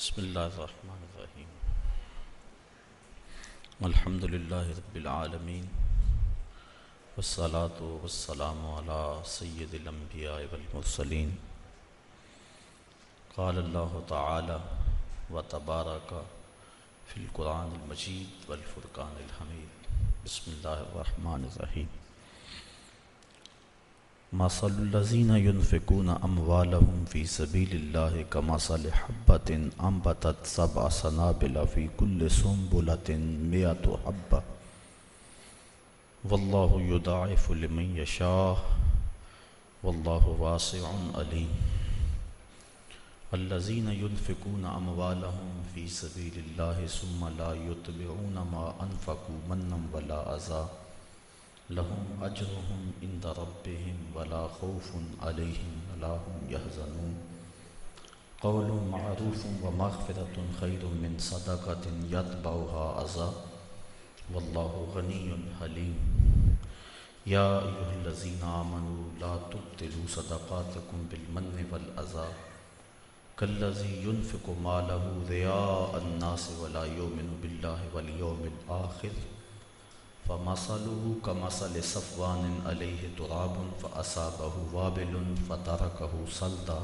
بسم الله الرحمن الرحيم. الحمد لله رب العالمين. والصلاة والسلام على سيد الأنبياء والمرسلين. قال الله تعالى وتبارك في القرآن المجيد والفرقان الحميد. بسم الله الرحمن الرحيم. مثل الذين ينفقون اموالهم في سبيل الله كمثل حبة انبتت سبع سنابل في كل سنبلة مئة حبة. والله يضاعف لمن يشاء. والله واسع عليم. الذين ينفقون اموالهم في سبيل الله ثم لا يتبعون ما انفقوا منا ولا اذى لهم أجرهم عند ربهم ولا خوف عليهم ولا هم يحزنون. قول معروف ومغفرة خير من صدقة يتبعها أذى والله غني حليم. يا أيها الذين آمنوا لا تبطلوا صدقاتكم بالمن والأذى. كالذي ينفق ماله رياء الناس ولا يؤمن بالله واليوم الآخر. فمثله كمثل صفوان عليه تراب فأصابه وابل فتركه صلدا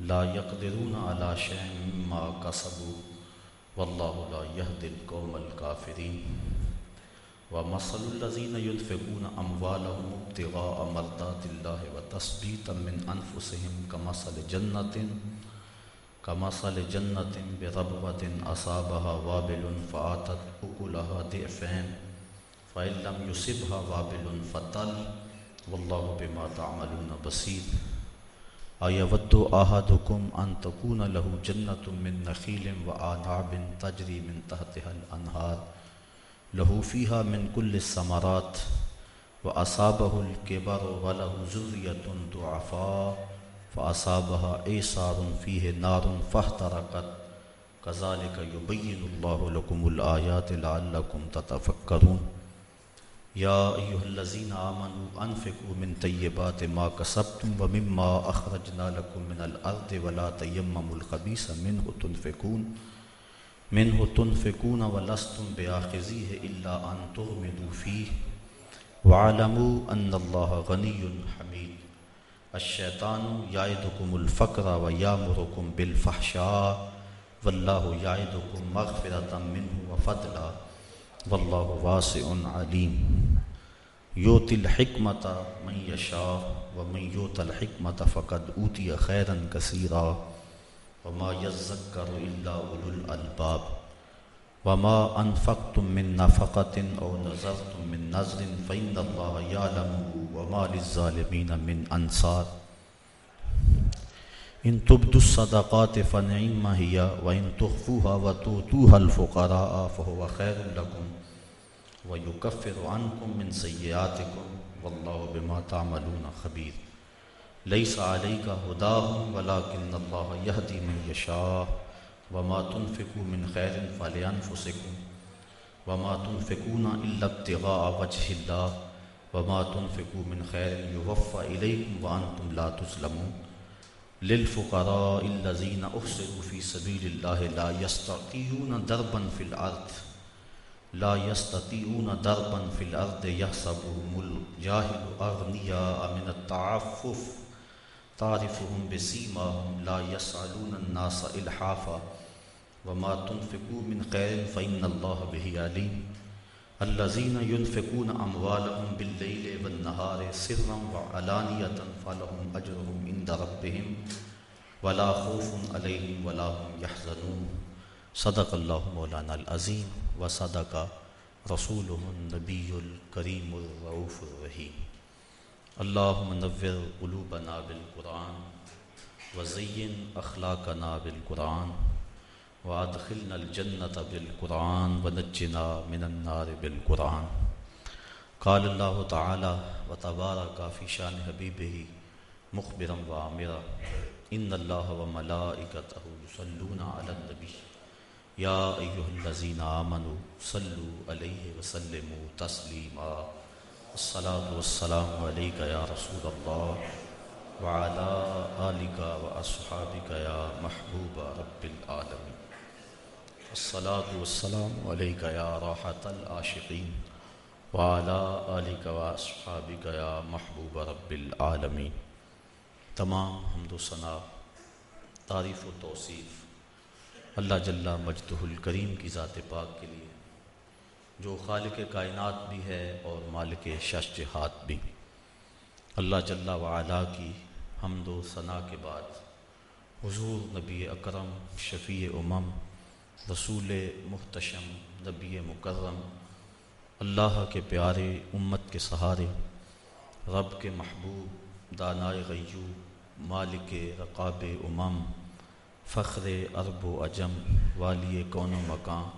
لا يقدرون على شيء مما كسبوا والله لا يهدي القوم الكافرين ومثل الذين ينفقون أموالهم ابتغاء مرضات الله وتثبيتا من أنفسهم كمثل جنة كمثل جنة بربوة أصابها وابل فآتت أكلها ضعفين فإن لم يصبها وابل فطل والله بما تعملون بصير۔ أيود أحدكم أن تكون له جنة من نخيل وأعناب تجري من تحتها الأنهار۔ له فيها من كل الثمرات وأصابه الكبر وله ذرية ضعفاء فأصابها إيصار فيه نار فاحترقت۔ كذلك يبين الله لكم الآيات لعلكم تتفكرون۔ يا أيها الذين آمنوا أنفقوا من طيبات ما كسبتم ومما أخرجنا لكم من الأرض ولا تيمموا الخبيث منه تنفقون منه تنفقون ولستم بآخذيه إلا أن تغمدوا فيه واعلموا أن الله غني حميد الشيطان يعدكم الفقر ويامركم بالفحشاء والله يعدكم مغفرة منه وفضلا واللہ واسع علیم۔ یوت الحکمت من یشا ومن یوت الحکمت فقد اوتی خیرا کثیرا وما یذکر الا اولو الالباب۔ وما انفقتم من نفقت او نظرتم من نظر فإن اللہ یعلمه وما للظالمین من انصار۔ ان تبدو الصدقات فنعما هي وان تخفوها وتؤتوها الفقراء فهو خير لكم ويكفر عنكم من سيئاتكم والله بما تعملون خبير ليس عليك هداهم ولكن الله يهدي من يشاء وما تنفقوا من خير فلأنفسكم وما تنفقون إلا ابتغاء وجه الله وما تنفقوا من خير يوفى إليكم وأنتم لا تظلمون للفقراء الذين أحسروا في سبيل الله لا يستطيعون دربا في الأرض. لا يستطيعون دربا في الأرض، يحسبهم الجاهل أغنياء من التعفف. تعرفهم بسيماهم لا يسألون الناس إلحافا. وما تنفقوا من خير فإن الله به عليم. الذين ينفقون أموالهم بالليل والنهار سرا وعلانية فلهم أجرهم عند ربهم ولا خوف عليهم ولا هم يحزنون. صدق الله مولانا العظيم وصدق رسوله النبي الكريم الرؤوف الرحيم. اللهم نور قلوبنا بالقرآن وزين أخلاقنا بالقرآن وادخلنا الجنة بالقرآن ونجنا من النار بالقرآن قال الله تعالى وتبارك في شان حبيبه مخبرا وعامرا إن الله وملائكته يصلون على النبي يا أيها الذين آمنوا صلوا عليه وسلموا تسليما الصلاة والسلام عليك يا رسول الله وعلى آلك وأصحابك يا محبوب رب العالمين الصلاة والسلام عليك يا راحة العاشقين وعلى آلك وأصحابك يا محبوب رب العالمين. تمام حمد و ثناء، تعریف و توصیف اللہ جل مجدہ الکریم کی ذات پاک کے لیے، جو خالق کائنات بھی ہے اور مالک شش جہات بھی۔ اللہ جل وعلا کی حمد و ثناء کے بعد حضور نبی اکرم شفیع امم رسول محتشم، نبی مکرم، اللہ کے پیارے امت کے سہارے، رب کے محبوب، دانائے غیو مالک رقاب امم، فخر ارب و اجم والی کون و مکان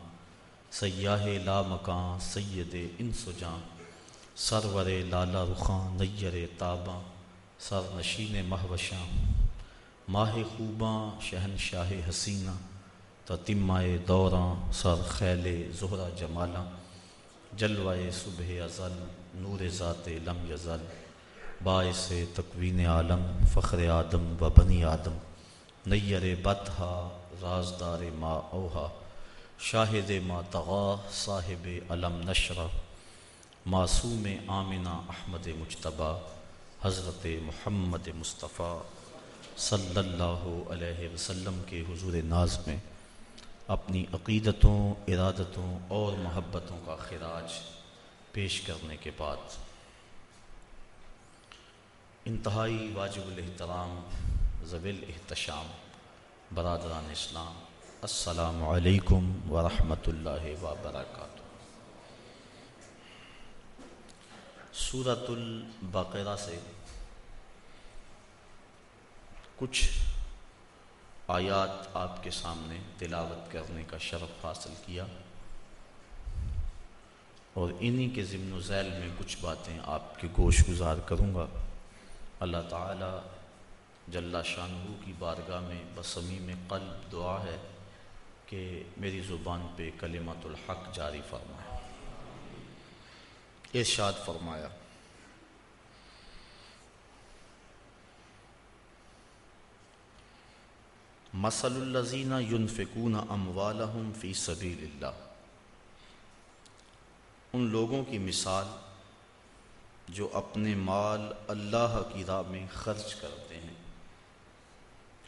سیاہ لا مکان، سید ان سجاں سرور لالا رخاں، نیر تاباں سر نشین مہوشاں، ماہ خوباں شہن شاہ حسینہ تتمائے دوراں سر خیل زہرہ جمالاں جلوائے صبح ازل، نور ذات لم یزل، باعث تقوین عالم، فخر آدم و بنی آدم، نیر بتہا رازدار ما اوہا، شاہد ما تغا، صاحب علم نشرہ، معصوم آمنہ احمد مجتبہ، حضرت محمد مصطفیٰ صلی اللہ علیہ وسلم کے حضور ناز میں۔ اپنی عقیدتوں، ارادتوں اور محبتوں کا خراج پیش کرنے کے بعد انتہائی واجب الاحترام ضویل احتشام برادران اسلام، السلام علیکم ورحمۃ اللہ وبرکاتہ۔ صورت البقرہ سے کچھ آیات آپ کے سامنے تلاوت کرنے کا شرف حاصل کیا اور انہی کے ضمن و ذیل میں کچھ باتیں آپ کے گوش گزار کروں گا۔ اللہ تعالی جل شاہ کی بارگاہ میں بسمی میں قلب دعا ہے کہ میری زبان پہ کلمت الحق جاری فرمائے۔ ارشاد فرمایا مسل الزین یونفکون اموالحم فی سبیل اللہ ان لوگوں کی مثال جو اپنے مال اللہ کی راہ میں خرچ کرتے ہیں۔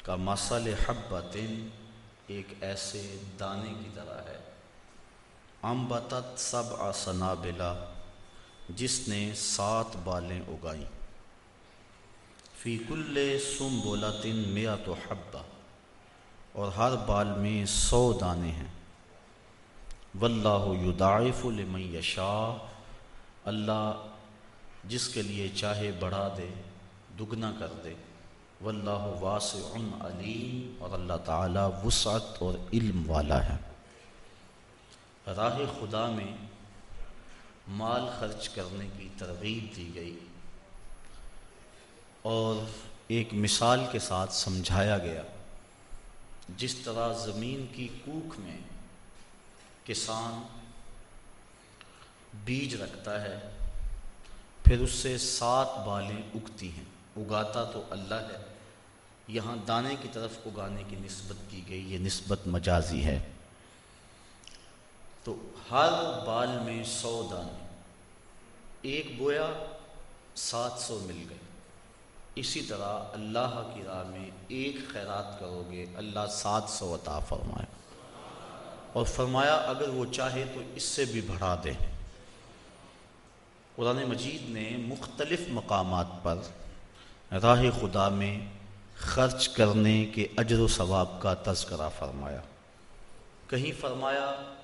کا مسل حبتن ایک ایسے دانے کی طرح ہے۔ امبتت سب آسنا بلا جس نے سات بالیں اگائیں۔ فی کل سم بولا تن میا تو حبا اور ہر بال میں سو دانے ہیں۔ واللہ یدائف لمن یشا اللہ جس کے لیے چاہے بڑھا دے، دگنا کر دے۔ واللہ واسع علیم۔ اور اللہ تعالی وسعت اور علم والا ہے۔ راہ خدا میں مال خرچ کرنے کی ترغیب دی گئی۔ اور ایک مثال کے ساتھ سمجھایا گیا۔ جس طرح زمین کی کوکھ میں کسان بیج رکھتا ہے، پھر اس سے سات بالیں اگتی ہیں۔ اگاتا تو اللہ ہے، یہاں دانے کی طرف اگانے کی نسبت کی گئی، یہ نسبت مجازی ہے۔ تو ہر بال میں سو دانے، ایک بویا سات سو مل گئے۔ اسی طرح اللہ کی راہ میں ایک خیرات کرو گے، اللہ سات سو عطا فرمائے۔ اور فرمایا، اگر وہ چاہے تو اس سے بھی بڑھا دے۔ قرآن مجید نے مختلف مقامات پر راہ خدا میں خرچ کرنے کے اجر و ثواب کا تذکرہ فرمایا۔ کہیں فرمایا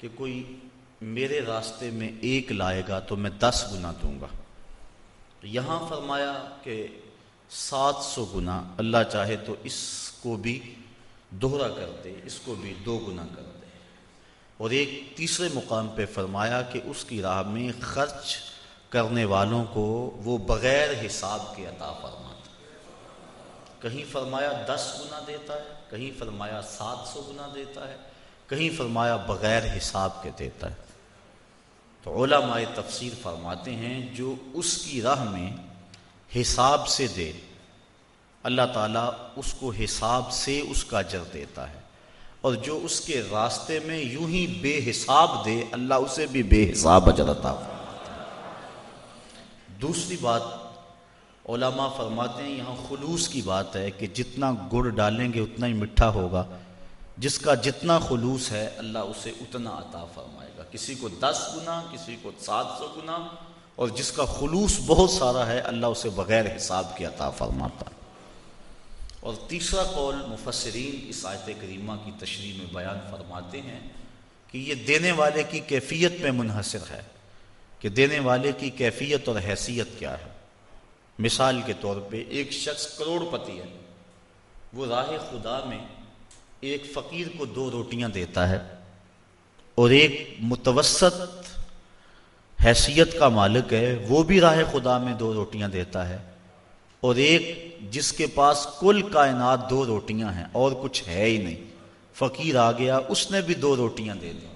کہ کوئی میرے راستے میں ایک لائے گا تو میں دس گنا دوں گا۔ یہاں فرمایا کہ سات سو گنا اللہ چاہے تو اس کو بھی دوہرا کر دے اس کو بھی دو گنا کر دے اور ایک تیسرے مقام پہ فرمایا کہ اس کی راہ میں خرچ کرنے والوں کو وہ بغیر حساب کے عطا فرماتا۔ کہیں فرمایا دس گنا دیتا ہے، کہیں فرمایا سات سو گنا دیتا ہے، کہیں فرمایا بغیر حساب کے دیتا ہے۔ تو علماء تفسیر فرماتے ہیں جو اس کی راہ میں حساب سے دے، اللہ تعالیٰ اس کو حساب سے اس کا اجر دیتا ہے۔ اور جو اس کے راستے میں یوں ہی بے حساب دے، اللہ اسے بھی بے حساب اجر عطا دوسری بات، علماء فرماتے ہیں، یہاں خلوص کی بات ہے کہ جتنا گڑ ڈالیں گے اتنا ہی مٹھا ہوگا۔ جس کا جتنا خلوص ہے، اللہ اسے اتنا عطا فرمائے۔ گا کسی کو دس گنا کسی کو سات سو گنا اور جس کا خلوص بہت سارا ہے، اللہ اسے بغیر حساب کی عطا فرماتا اور تیسرا قول مفسرین اس آیت کریمہ کی تشریح میں بیان فرماتے ہیں کہ یہ دینے والے کی کیفیت میں منحصر ہے کہ دینے والے کی کیفیت اور حیثیت کیا ہے۔ مثال کے طور پہ ایک شخص کروڑ پتی ہے، وہ راہ خدا میں ایک فقیر کو دو روٹیاں دیتا ہے اور ایک متوسط حیثیت کا مالک ہے، وہ بھی راہ خدا میں دو روٹیاں دیتا ہے۔ اور ایک جس کے پاس کل کائنات دو روٹیاں ہیں، اور کچھ ہے ہی نہیں۔ فقیر آ گیا، اس نے بھی دو روٹیاں دے دی۔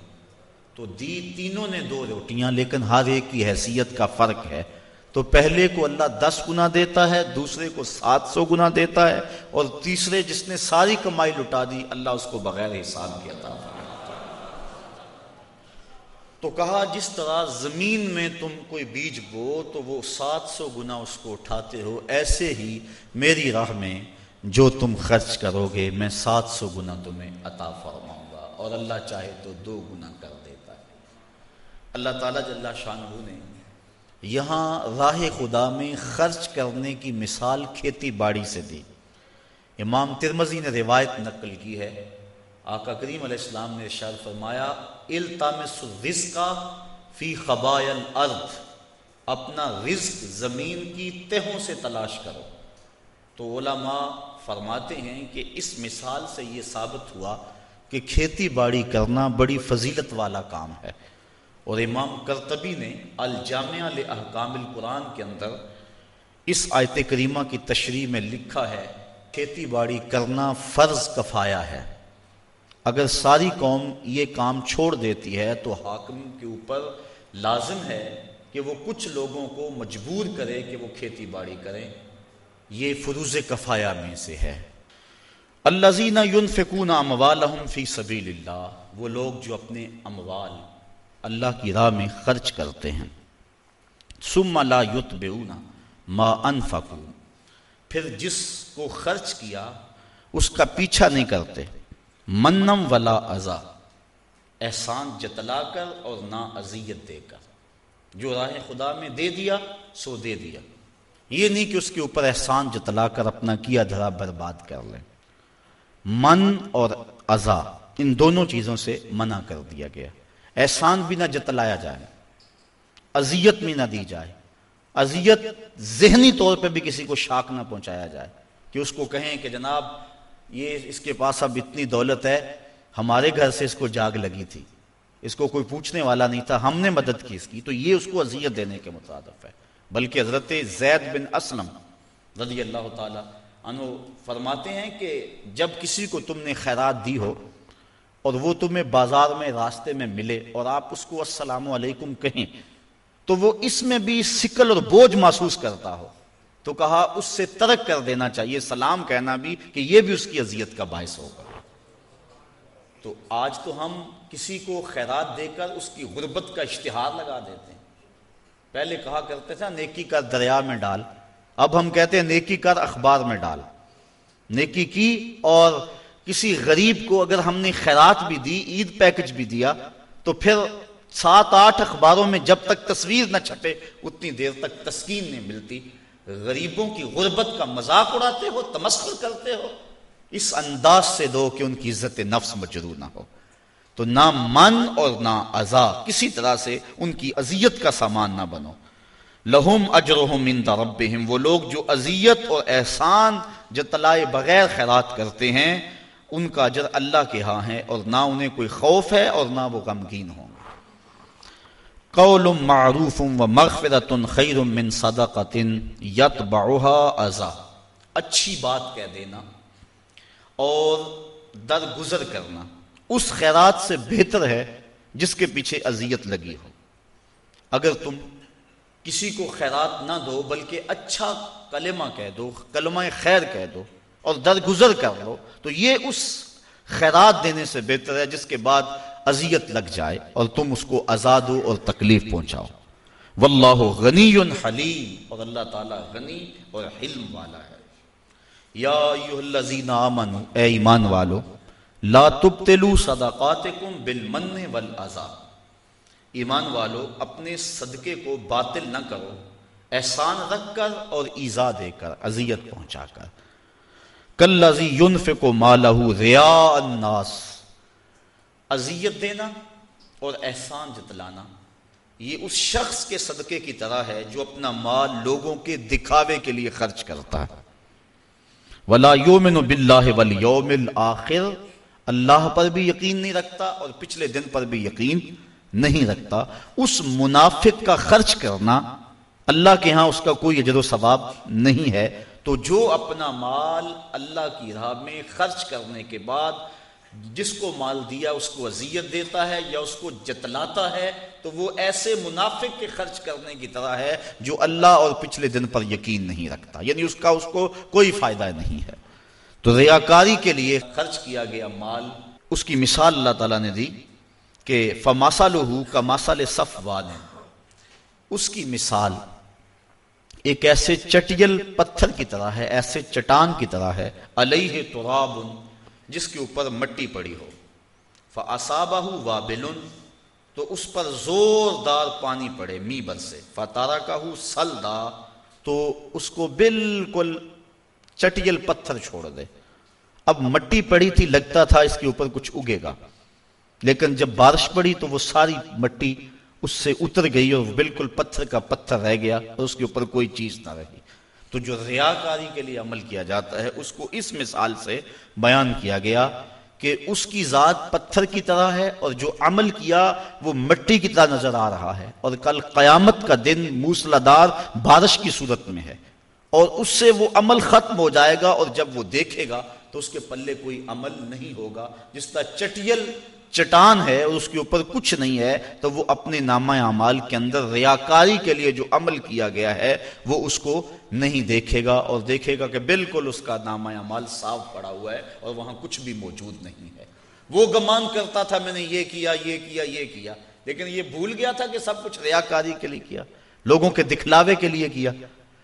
تو دی تینوں نے دو روٹیاں، لیکن ہر ایک کی حیثیت کا فرق ہے۔ تو پہلے کو اللہ دس گنا دیتا ہے، دوسرے کو سات سو گنا دیتا ہے، اور تیسرے جس نے ساری کمائی لٹا دی، اللہ اس کو بغیر حساب کیا تھا تو کہا، جس طرح زمین میں تم کوئی بیج بو، تو وہ سات سو گنا اس کو اٹھاتے ہو۔ ایسے ہی میری راہ میں جو تم خرچ کرو گے، میں سات سو گنا تمہیں عطا فرماؤں گا۔ اور اللہ چاہے تو دو گنا کر دیتا ہے۔ اللہ تعالیٰ جل شاہ نے یہاں راہ خدا میں خرچ کرنے کی مثال کھیتی باڑی سے دی۔ امام ترمزی نے روایت نقل کی ہے۔ آقا کریم علیہ السلام نے ارشاد فرمایا التامس الرزق فی خبائل الارض. اپنا رزق زمین کی تہوں سے تلاش کرو۔ تو علماء فرماتے ہیں کہ اس مثال سے یہ ثابت ہوا کہ کھیتی باڑی کرنا بڑی فضیلت والا کام ہے۔ اور امام کرتبی نے الجامعہ لحکام القرآن کے اندر اس آیت کریمہ کی تشریح میں لکھا ہے، کھیتی باڑی کرنا فرض کفایا ہے۔ اگر ساری قوم یہ کام چھوڑ دیتی ہے تو حاکم کے اوپر لازم ہے کہ وہ کچھ لوگوں کو مجبور کرے کہ وہ کھیتی باڑی کریں۔ یہ فروز کفایا میں سے ہے۔ اللہ زینہ یون فکون اموال فی سبیل اللہ وہ لوگ جو اپنے اموال اللہ کی راہ میں خرچ کرتے ہیں۔ سم لا یت ما انفقو پھر جس کو خرچ کیا، اس کا پیچھا نہیں کرتے۔ منم ولا ازا احسان جتلا کر اور نہ اذیت دے کر۔ جو راہ خدا میں دے دیا، سو دے دیا۔ یہ نہیں کہ اس کے اوپر احسان جتلا کر اپنا کیا دھرا برباد کر لیں من اور ازا ان دونوں چیزوں سے منع کر دیا گیا۔ احسان بھی نہ جتلایا جائے، اذیت بھی نہ دی جائے۔ اذیت ذہنی طور پہ بھی کسی کو شاک نہ پہنچایا جائے کہ اس کو کہیں کہ جناب یہ اس کے پاس اب اتنی دولت ہے، ہمارے گھر سے اس کو جاگ لگی تھی۔ اس کو کوئی پوچھنے والا نہیں تھا، ہم نے مدد کی اس کی۔ تو یہ اس کو اذیت دینے کے مترادف ہے۔ بلکہ حضرت زید بن اسلم رضی اللہ تعالی عنہ فرماتے ہیں کہ جب کسی کو تم نے خیرات دی ہو اور وہ تمہیں بازار میں، راستے میں ملے اور آپ اس کو السلام علیکم کہیں، تو وہ اس میں بھی سکل اور بوجھ محسوس کرتا ہو۔ تو کہا اس سے ترک کر دینا چاہیے، سلام کہنا بھی کہ یہ بھی اس کی اذیت کا باعث ہوگا۔ تو آج تو ہم کسی کو خیرات دے کر اس کی غربت کا اشتہار لگا دیتے ہیں۔ پہلے کہا کرتے تھے، نیکی کر دریا میں ڈال۔ اب ہم کہتے ہیں، نیکی کر اخبار میں ڈال۔ نیکی کی اور کسی غریب کو اگر ہم نے خیرات بھی دی، عید پیکج بھی دیا، تو پھر سات آٹھ اخباروں میں جب تک تصویر نہ چھپے، اتنی دیر تک تسکین نہیں ملتی۔ غریبوں کی غربت کا مذاق اڑاتے ہو تمسکر کرتے ہو، اس انداز سے دو کہ ان کی عزت نفس مجرو نہ ہو۔ تو نہ من اور نہ ازا کسی طرح سے ان کی اذیت کا سامان نہ بنو۔ لہم اجرہم من ربہم، وہ لوگ جو اذیت اور احسان جتلائے بغیر خیرات کرتے ہیں، ان کا اجر اللہ کے ہاں ہے اور نہ انہیں کوئی خوف ہے اور نہ وہ غمگین ہوں۔ قول معروف و مغفرت خیر من صدقت یتبعها ازا اچھی بات کہہ دینا اور درگزر کرنا۔ اس خیرات سے بہتر ہے جس کے پیچھے اذیت لگی ہو۔ اگر تم کسی کو خیرات نہ دو بلکہ اچھا کلمہ کہہ دو، کلمہ خیر کہہ دو اور درگزر کر لو، تو یہ اس خیرات دینے سے بہتر ہے جس کے بعد اذیت لگ جائے اور تم اس کو آزاد ہو اور تکلیف پہنچاؤ۔ واللہ غنی حلیم، اور اللہ تعالیٰ غنی اور حلم والا ہے۔ یا ایوہ الذین آمنوا، اے ایمان والو، لا تبتلو صدقاتکم بالمن والعذا ایمان والو، اپنے صدقے کو باطل نہ کرو، احسان رکھ کر اور ایزا دے کر، اذیت پہنچا کر۔ کلذی ينفق مالہ ریا الناس۔ اذیت دینا اور احسان جتلانا، یہ اس شخص کے صدقے کی طرح ہے جو اپنا مال لوگوں کے دکھاوے کے لیے خرچ کرتا ہے۔ ولا یومن باللہ والیوم الاخر اللہ پر بھی یقین نہیں رکھتا اور پچھلے دن پر بھی یقین نہیں رکھتا۔ اس منافق کا خرچ کرنا اللہ کے ہاں اس کا کوئی اجر و ثواب نہیں ہے۔ تو جو اپنا مال اللہ کی راہ میں خرچ کرنے کے بعد جس کو مال دیا اس کو اذیت دیتا ہے یا اس کو جتلاتا ہے، تو وہ ایسے منافق کے خرچ کرنے کی طرح ہے جو اللہ اور پچھلے دن پر یقین نہیں رکھتا۔ یعنی اس کا، اس کو کوئی فائدہ نہیں ہے۔ تو ریاکاری کے لیے خرچ کیا گیا مال۔ اس کی مثال اللہ تعالیٰ نے دی کہ فماسا لہو کا ماسال صف اس کی مثال ایک ایسے چٹیل پتھر کی طرح ہے، ایسے چٹان کی طرح ہے۔ علیہ تراب۔ جس کے اوپر مٹی پڑی ہو۔ فاصابہ وابل، تو اس پر زوردار پانی پڑے می بر سے۔ فتارا کا سلدا، تو اس کو بالکل چٹیل پتھر چھوڑ دے۔ اب مٹی پڑی تھی، لگتا تھا اس کے اوپر کچھ اگے گا۔ لیکن جب بارش پڑی تو وہ ساری مٹی اس سے اتر گئی اور بالکل پتھر کا پتھر رہ گیا اور اس کے اوپر کوئی چیز نہ رہی۔ تو جو ریاکاری کے لیے عمل کیا جاتا ہے، اس کو اس مثال سے بیان کیا گیا کہ اس کی ذات پتھر کی طرح ہے اور جو عمل کیا وہ مٹی کی طرح نظر آ رہا ہے۔ اور کل قیامت کا دن موسلادار بارش کی صورت میں ہے۔ اور اس سے وہ عمل ختم ہو جائے گا اور جب وہ دیکھے گا تو اس کے پلے کوئی عمل نہیں ہوگا۔ جس طرح چٹیل چٹان ہے اور اس کے اوپر کچھ نہیں ہے، تو وہ اپنے نامہ اعمال کے اندر ریاکاری کے لیے جو عمل کیا گیا ہے، وہ اس کو نہیں دیکھے گا اور دیکھے گا کہ بالکل اس کا نامہ اعمال صاف پڑا ہوا ہے اور وہاں کچھ بھی موجود نہیں ہے۔ وہ گمان کرتا تھا، میں نے یہ کیا یہ کیا یہ کیا۔ لیکن یہ بھول گیا تھا کہ سب کچھ ریاکاری کے لیے کیا، لوگوں کے دکھلاوے کے لیے کیا۔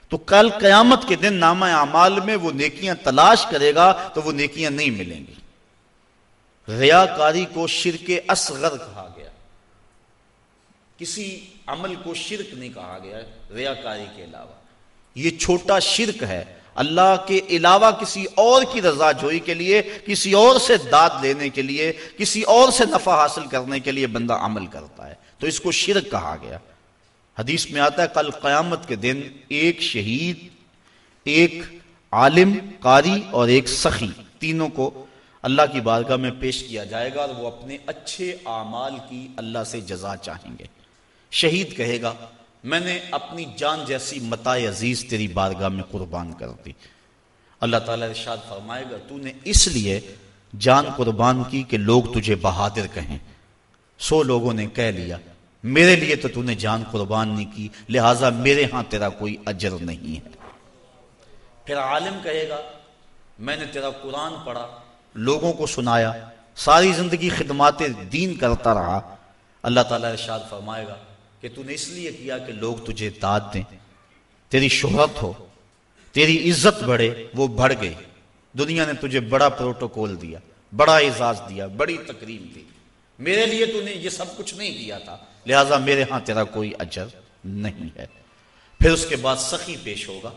تو کل قیامت کے دن نامہ اعمال میں وہ نیکیاں تلاش کرے گا تو وہ نیکیاں نہیں ملیں گی۔ ریاکاری کو شرک اصغر کہا گیا۔ کسی عمل کو شرک نہیں کہا گیا ریاکاری کے علاوہ۔ یہ چھوٹا شرک ہے۔ اللہ کے علاوہ کسی اور کی رضا جوئی کے لیے، کسی اور سے داد لینے کے لیے، کسی اور سے نفع حاصل کرنے کے لیے بندہ عمل کرتا ہے۔ تو اس کو شرک کہا گیا۔ حدیث میں آتا ہے، کل قیامت کے دن ایک شہید، ایک عالم، قاری اور ایک سخی، تینوں کو اللہ کی بارگاہ میں پیش کیا جائے گا اور وہ اپنے اچھے اعمال کی اللہ سے جزا چاہیں گے۔ شہید کہے گا، میں نے اپنی جان جیسی متا عزیز تیری بارگاہ میں قربان کر دی۔ اللہ تعالیٰ ارشاد فرمائے گا، تو نے اس لیے جان قربان کی کہ لوگ تجھے بہادر کہیں۔ سو لوگوں نے کہہ لیا، میرے لیے تو نے جان قربان نہیں کی، لہٰذا میرے ہاں تیرا کوئی اجر نہیں ہے۔ پھر عالم کہے گا، میں نے تیرا قرآن پڑھا لوگوں کو سنایا، ساری زندگی خدمات دین کرتا رہا۔ اللہ تعالیٰ ارشاد فرمائے گا کہ تو نے اس لیے کیا کہ لوگ تجھے داد دیں۔ تیری شہرت ہو، تیری عزت بڑھے، وہ بڑھ گئی۔ دنیا نے تجھے بڑا پروٹوکول دیا، بڑا اعزاز دیا، بڑی تقریم دی۔ میرے لیے تو نے یہ سب کچھ نہیں کیا تھا، لہٰذا میرے ہاں تیرا کوئی اجر نہیں ہے۔ پھر اس کے بعد سخی پیش ہوگا۔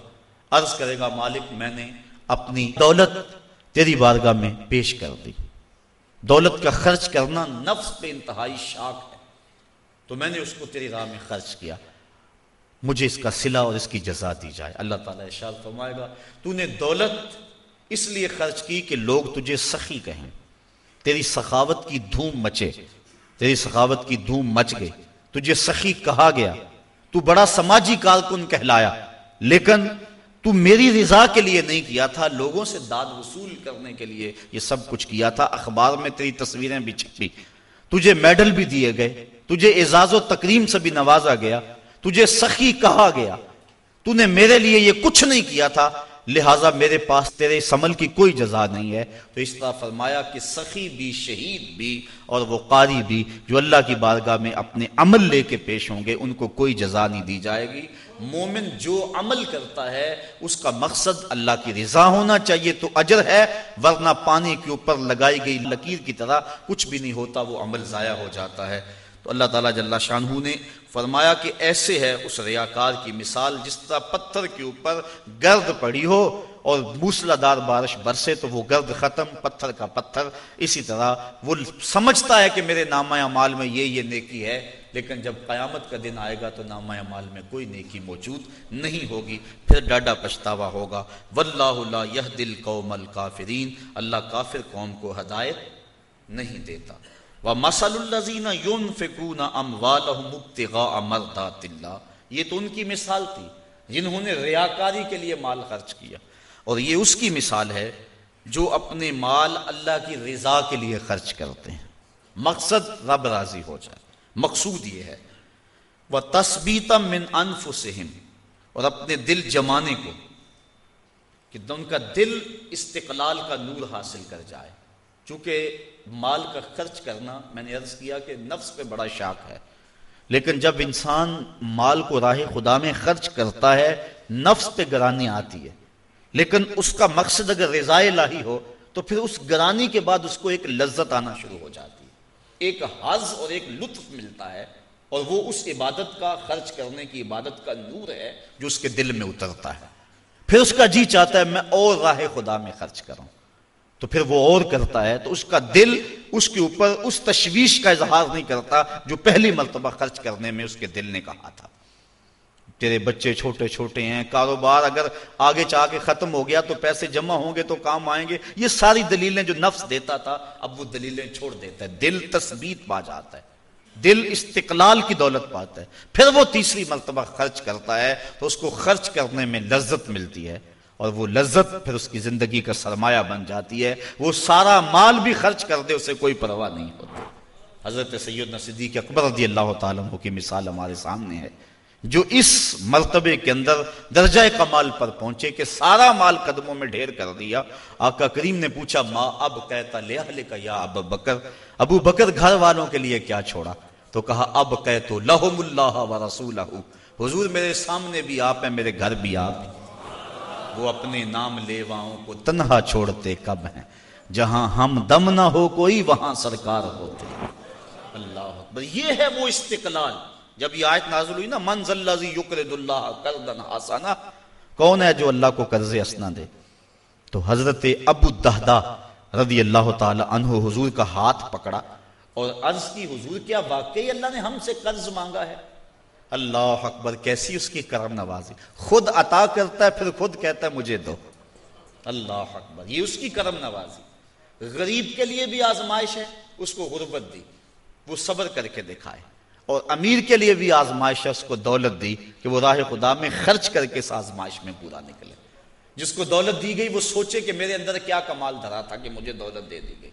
عرض کرے گا، مالک، میں نے اپنی دولت تیری بارگاہ میں پیش کر دی۔ دولت کا خرچ کرنا نفس پہ انتہائی شاک ہے۔ تو میں نے اس کو تیری راہ میں خرچ کیا۔ مجھے اس کا سلا اور اس کی جزا دی جائے۔ اللہ تعالیٰ ارشاد فرمائے گا، تو نے دولت اس لیے خرچ کی کہ لوگ تجھے سخی کہیں۔ تیری سخاوت کی دھوم مچے۔ تیری سخاوت کی دھوم مچ گئی۔ تجھے سخی کہا گیا۔ تو بڑا سماجی کارکن کہلایا۔ لیکن تو میری رضا کے لیے نہیں کیا تھا، لوگوں سے داد وصول کرنے کے لیے یہ سب کچھ کیا تھا۔ اخبار میں تیری تصویریں بھی چھپی۔ تجھے میڈل بھی دیے گئے۔ تجھے اعزاز و تکریم سے بھی نوازا گیا۔ تجھے سخی کہا گیا۔ تو نے میرے لیے یہ کچھ نہیں کیا تھا۔ لہٰذا میرے پاس تیرے اس عمل کی کوئی جزا نہیں ہے۔ تو اس طرح فرمایا کہ سخی بھی، شہید بھی اور وہ قاری بھی جو اللہ کی بارگاہ میں اپنے عمل لے کے پیش ہوں گے، ان کو کوئی جزا نہیں دی جائے گی۔ مومن جو عمل کرتا ہے، اس کا مقصد اللہ کی رضا ہونا چاہیے تو اجر ہے، ورنہ پانی کے اوپر لگائی گئی لکیر کی طرح کچھ بھی نہیں ہوتا، وہ عمل ضائع ہو جاتا ہے۔ تو اللہ تعالیٰ جل شاہ نے فرمایا کہ ایسے ہے اس ریاکار کی مثال جس طرح پتھر کے اوپر گرد پڑی ہو اور موسلا دار بارش برسے تو وہ گرد ختم، پتھر کا پتھر۔ اسی طرح وہ سمجھتا ہے کہ میرے نامہ اعمال میں یہ یہ نیکی ہے، لیکن جب قیامت کا دن آئے گا تو نامہ اعمال میں کوئی نیکی موجود نہیں ہوگی۔ پھر ڈاڈا پچھتاوا ہوگا۔ واللہ لا یہد القوم الکافرین۔ اللہ کافر قوم کو ہدایت نہیں دیتا۔ وَمَسَلُ الَّذِينَ يُنفِقُونَ أَمْوَالَهُمْ ابْتِغَاءَ مَرْضَاتِ اللَّهِ یہ تو ان کی مثال تھی جنہوں نے ریاکاری کے لیے مال خرچ کیا۔ اور یہ اس کی مثال ہے جو اپنے مال اللہ کی رضا کے لیے خرچ کرتے ہیں۔ مقصد رب راضی ہو جائے۔ مقصود یہ ہے۔ وہ تسبیتا من انفسہم اور اپنے دل جمانے کو کہ ان کا دل استقلال کا نور حاصل کر جائے۔ چونکہ مال کا خرچ کرنا میں نے عرض کیا کہ نفس پہ بڑا شاک ہے۔ لیکن جب انسان مال کو راہ خدا میں خرچ کرتا ہے، نفس پہ گرانی آتی ہے۔ لیکن اس کا مقصد اگر رضاء لاہی ہو، تو پھر اس گرانی کے بعد اس کو ایک لذت آنا شروع ہو جاتی ہے۔ ایک حض اور ایک لطف ملتا ہے اور وہ اس عبادت کا، خرچ کرنے کی عبادت کا نور ہے جو اس کے دل میں اترتا ہے۔ پھر اس کا جی چاہتا ہے، میں اور راہ خدا میں خرچ کروں۔ تو پھر وہ اور کرتا ہے تو اس کا دل اس کے اوپر اس تشویش کا اظہار نہیں کرتا جو پہلی مرتبہ خرچ کرنے میں اس کے دل نے کہا تھا۔ تیرے بچے چھوٹے چھوٹے ہیں، کاروبار اگر آگے چاہ کے ختم ہو گیا تو پیسے جمع ہوں گے تو کام آئیں گے۔ یہ ساری دلیلیں جو نفس دیتا تھا، اب وہ دلیلیں چھوڑ دیتا ہے۔ دل تثبیت پا جاتا ہے۔ دل استقلال کی دولت پاتا ہے۔ پھر وہ تیسری مرتبہ خرچ کرتا ہے تو اس کو خرچ کرنے میں لذت ملتی ہے۔ اور وہ لذت پھر اس کی زندگی کا سرمایہ بن جاتی ہے۔ وہ سارا مال بھی خرچ کر دے، اسے کوئی پرواہ نہیں ہوتی۔ حضرت سیدنا صدیق اکبر رضی اللہ تعالیٰ کی مثال ہمارے سامنے ہے۔ جو اس مرتبے کے اندر درجہ کمال پر پہنچے کہ سارا مال قدموں میں ڈھیر کر دیا۔ آقا کریم نے پوچھا ماں اب کہتا لے کا یا اب بکر؟ ابو بکر گھر والوں کے لیے کیا چھوڑا؟ تو کہا، اب کہتو لہم اللہ و رسولہ حضور میرے سامنے بھی آپ ہیں، میرے گھر بھی آپ ہیں۔ وہ اپنے نام لیواؤں کو تنہا چھوڑتے کب ہیں؟ جہاں ہم دم نہ ہو کوئی، وہاں سرکار ہوتے۔ اللہ اکبر، یہ ہے وہ استقلال۔ جب یہ آیت نازل ہوئی نا منز اللہ یقرد اللہ کردن حسنا، کون ہے جو اللہ کو قرض اسنا دے؟ تو حضرت ابو دہدہ رضی اللہ تعالی عنہ حضور کا ہاتھ پکڑا اور عرض کی، حضور کیا واقعی اللہ نے ہم سے قرض مانگا ہے؟ اللہ اکبر، کیسی اس کی کرم نوازی؟ خود عطا کرتا ہے، پھر خود کہتا ہے، مجھے دو۔ اللہ اکبر، یہ اس کی کرم نوازی۔ غریب کے لیے بھی آزمائش ہے، اس کو غربت دی۔ وہ صبر کر کے دکھائے۔ اور امیر کے لیے بھی آزمائش ہے، اس کو دولت دی کہ وہ راہ خدا میں خرچ کر کے اس آزمائش میں پورا نکلے۔ جس کو دولت دی گئی، وہ سوچے کہ میرے اندر کیا کمال دھرا تھا کہ مجھے دولت دے دی گئی۔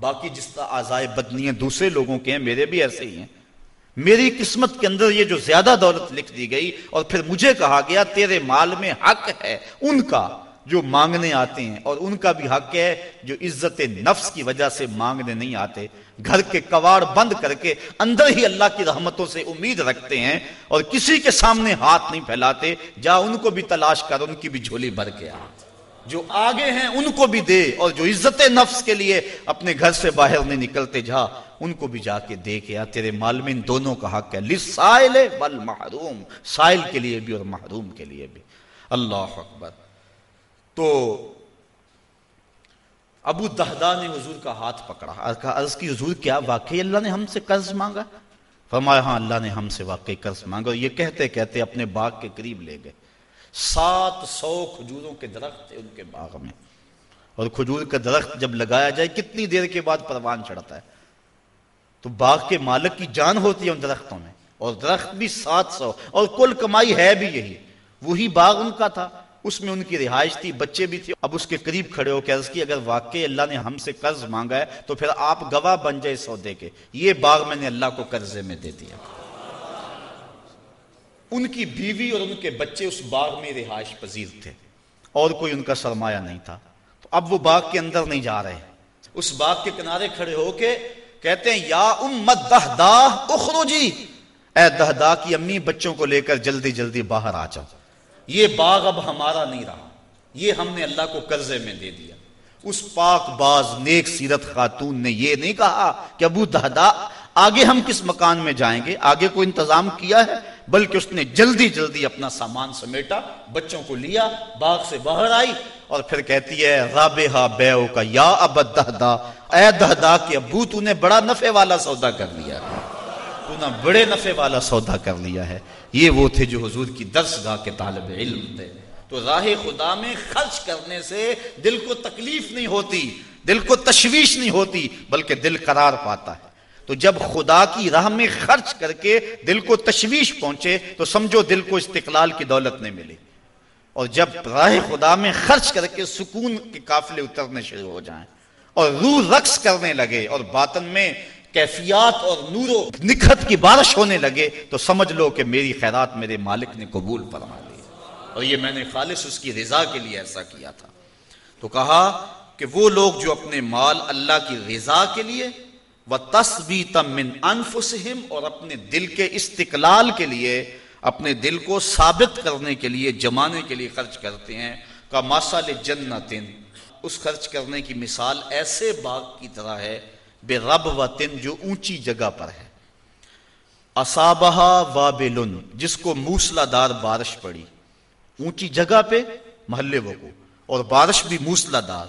باقی جس طرح آزائے بدنی ہیں دوسرے لوگوں کے ہیں، میرے بھی ایسے ہی ہیں۔ میری قسمت کے اندر یہ جو زیادہ دولت لکھ دی گئی اور پھر مجھے کہا گیا تیرے مال میں حق ہے، ان کا جو مانگنے آتے ہیں اور ان کا بھی حق ہے جو عزت نفس کی وجہ سے مانگنے نہیں آتے۔ گھر کے کواڑ بند کر کے اندر ہی اللہ کی رحمتوں سے امید رکھتے ہیں اور کسی کے سامنے ہاتھ نہیں پھیلاتے، جا ان کو بھی تلاش کر، ان کی بھی جھولی بھر کے جو آگے ہیں، ان کو بھی دے اور جو عزت نفس کے لیے اپنے گھر سے باہر نہیں نکلتے، جا ان کو بھی جا کے دے کے آ، تیرے مال میں ان دونوں کا حق ہے۔ لسائل بل محروم سائل کے لیے بھی اور محروم کے لیے بھی۔ اللہ اکبر۔ تو ابو دہدا نے حضور کا ہاتھ پکڑا۔ عرض کی، حضور، کیا واقعی اللہ نے ہم سے قرض مانگا؟ فرمایا ہاں اللہ نے ہم سے واقعی قرض مانگا اور یہ کہتے کہتے اپنے باغ کے قریب لے گئے۔ سات سو کھجوروں کے درخت تھے ان کے باغ میں۔ اور کھجور کا درخت جب لگایا جائے، کتنی دیر کے بعد پروان چڑھتا ہے؟ تو باغ کے مالک کی جان ہوتی ہے ان درختوں میں اور درخت بھی سات سو اور کل کمائی ہے بھی یہی۔ وہی باغ ان کا تھا۔ اس میں ان کی رہائش تھی، بچے بھی تھے۔ اب اس کے قریب کھڑے ہو کے عرض کی، اگر واقعی اللہ نے ہم سے قرض مانگا ہے تو پھر آپ گواہ بن جائے سودے کے۔ یہ باغ میں نے اللہ کو قرضے میں دے دیا۔ ان کی بیوی اور ان کے بچے اس باغ میں رہائش پذیر تھے۔ اور کوئی ان کا سرمایہ نہیں تھا۔ تو اب وہ باغ کے اندر نہیں جا رہے۔ اس باغ کے کنارے کھڑے ہو کے کہتے ہیں، یا امت دہدا اخرجی. اے دہدا کی امی بچوں کو لے کر جلدی جلدی باہر آ جاؤ۔ یہ باغ اب ہمارا نہیں رہا۔ یہ ہم نے اللہ کو قرضے میں دے دیا۔ اس پاک باز نیک سیرت خاتون نے یہ نہیں کہا کہ ابو دہدا آگے ہم کس مکان میں جائیں گے؟ آگے کوئی انتظام کیا ہے؟ بلکہ اس نے جلدی جلدی اپنا سامان سمیٹا، بچوں کو لیا، باغ سے باہر آئی۔ اور پھر کہتی ہے رابحہ بیو کا یا اب دہدا اے دہدا کے ابو تو نے بڑا نفع والا سودا کر لیا تو نے بڑے نفع والا سودا کر لیا ہے۔ یہ وہ تھے جو حضور کی درس گاہ کے طالب علم تھے۔ تو راہ خدا میں خرچ کرنے سے دل کو تکلیف نہیں ہوتی، دل کو تشویش نہیں ہوتی، بلکہ دل قرار پاتا ہے۔ تو جب خدا کی راہ میں خرچ کر کے دل کو تشویش پہنچے، تو سمجھو دل کو استقلال کی دولت نہیں ملی۔ اور جب راہ خدا میں خرچ کر کے سکون کے قافلے اترنے شروع ہو جائیں اور روح رقص کرنے لگے اور باطن میں کیفیات اور نور و نکھت کی بارش ہونے لگے، تو سمجھ لو کہ میری خیرات میرے مالک نے قبول فرما لی۔ اور یہ میں نے خالص اس کی رضا کے لیے ایسا کیا تھا۔ تو کہا کہ وہ لوگ جو اپنے مال اللہ کی رضا کے لیے وہ تصبی تمن انفسم اور اپنے دل کے استقلال کے لیے اپنے دل کو ثابت کرنے کے لیے، جمانے کے لیے خرچ کرتے ہیں۔ کا ماسال جنت اس خرچ کرنے کی مثال ایسے باغ کی طرح ہے، بے رب و تن جو اونچی جگہ پر ہے۔ اصابہ جس کو موسلا دار بارش پڑی۔ اونچی جگہ پہ، محلے وہ کو۔ اور بارش بھی موسلا دار۔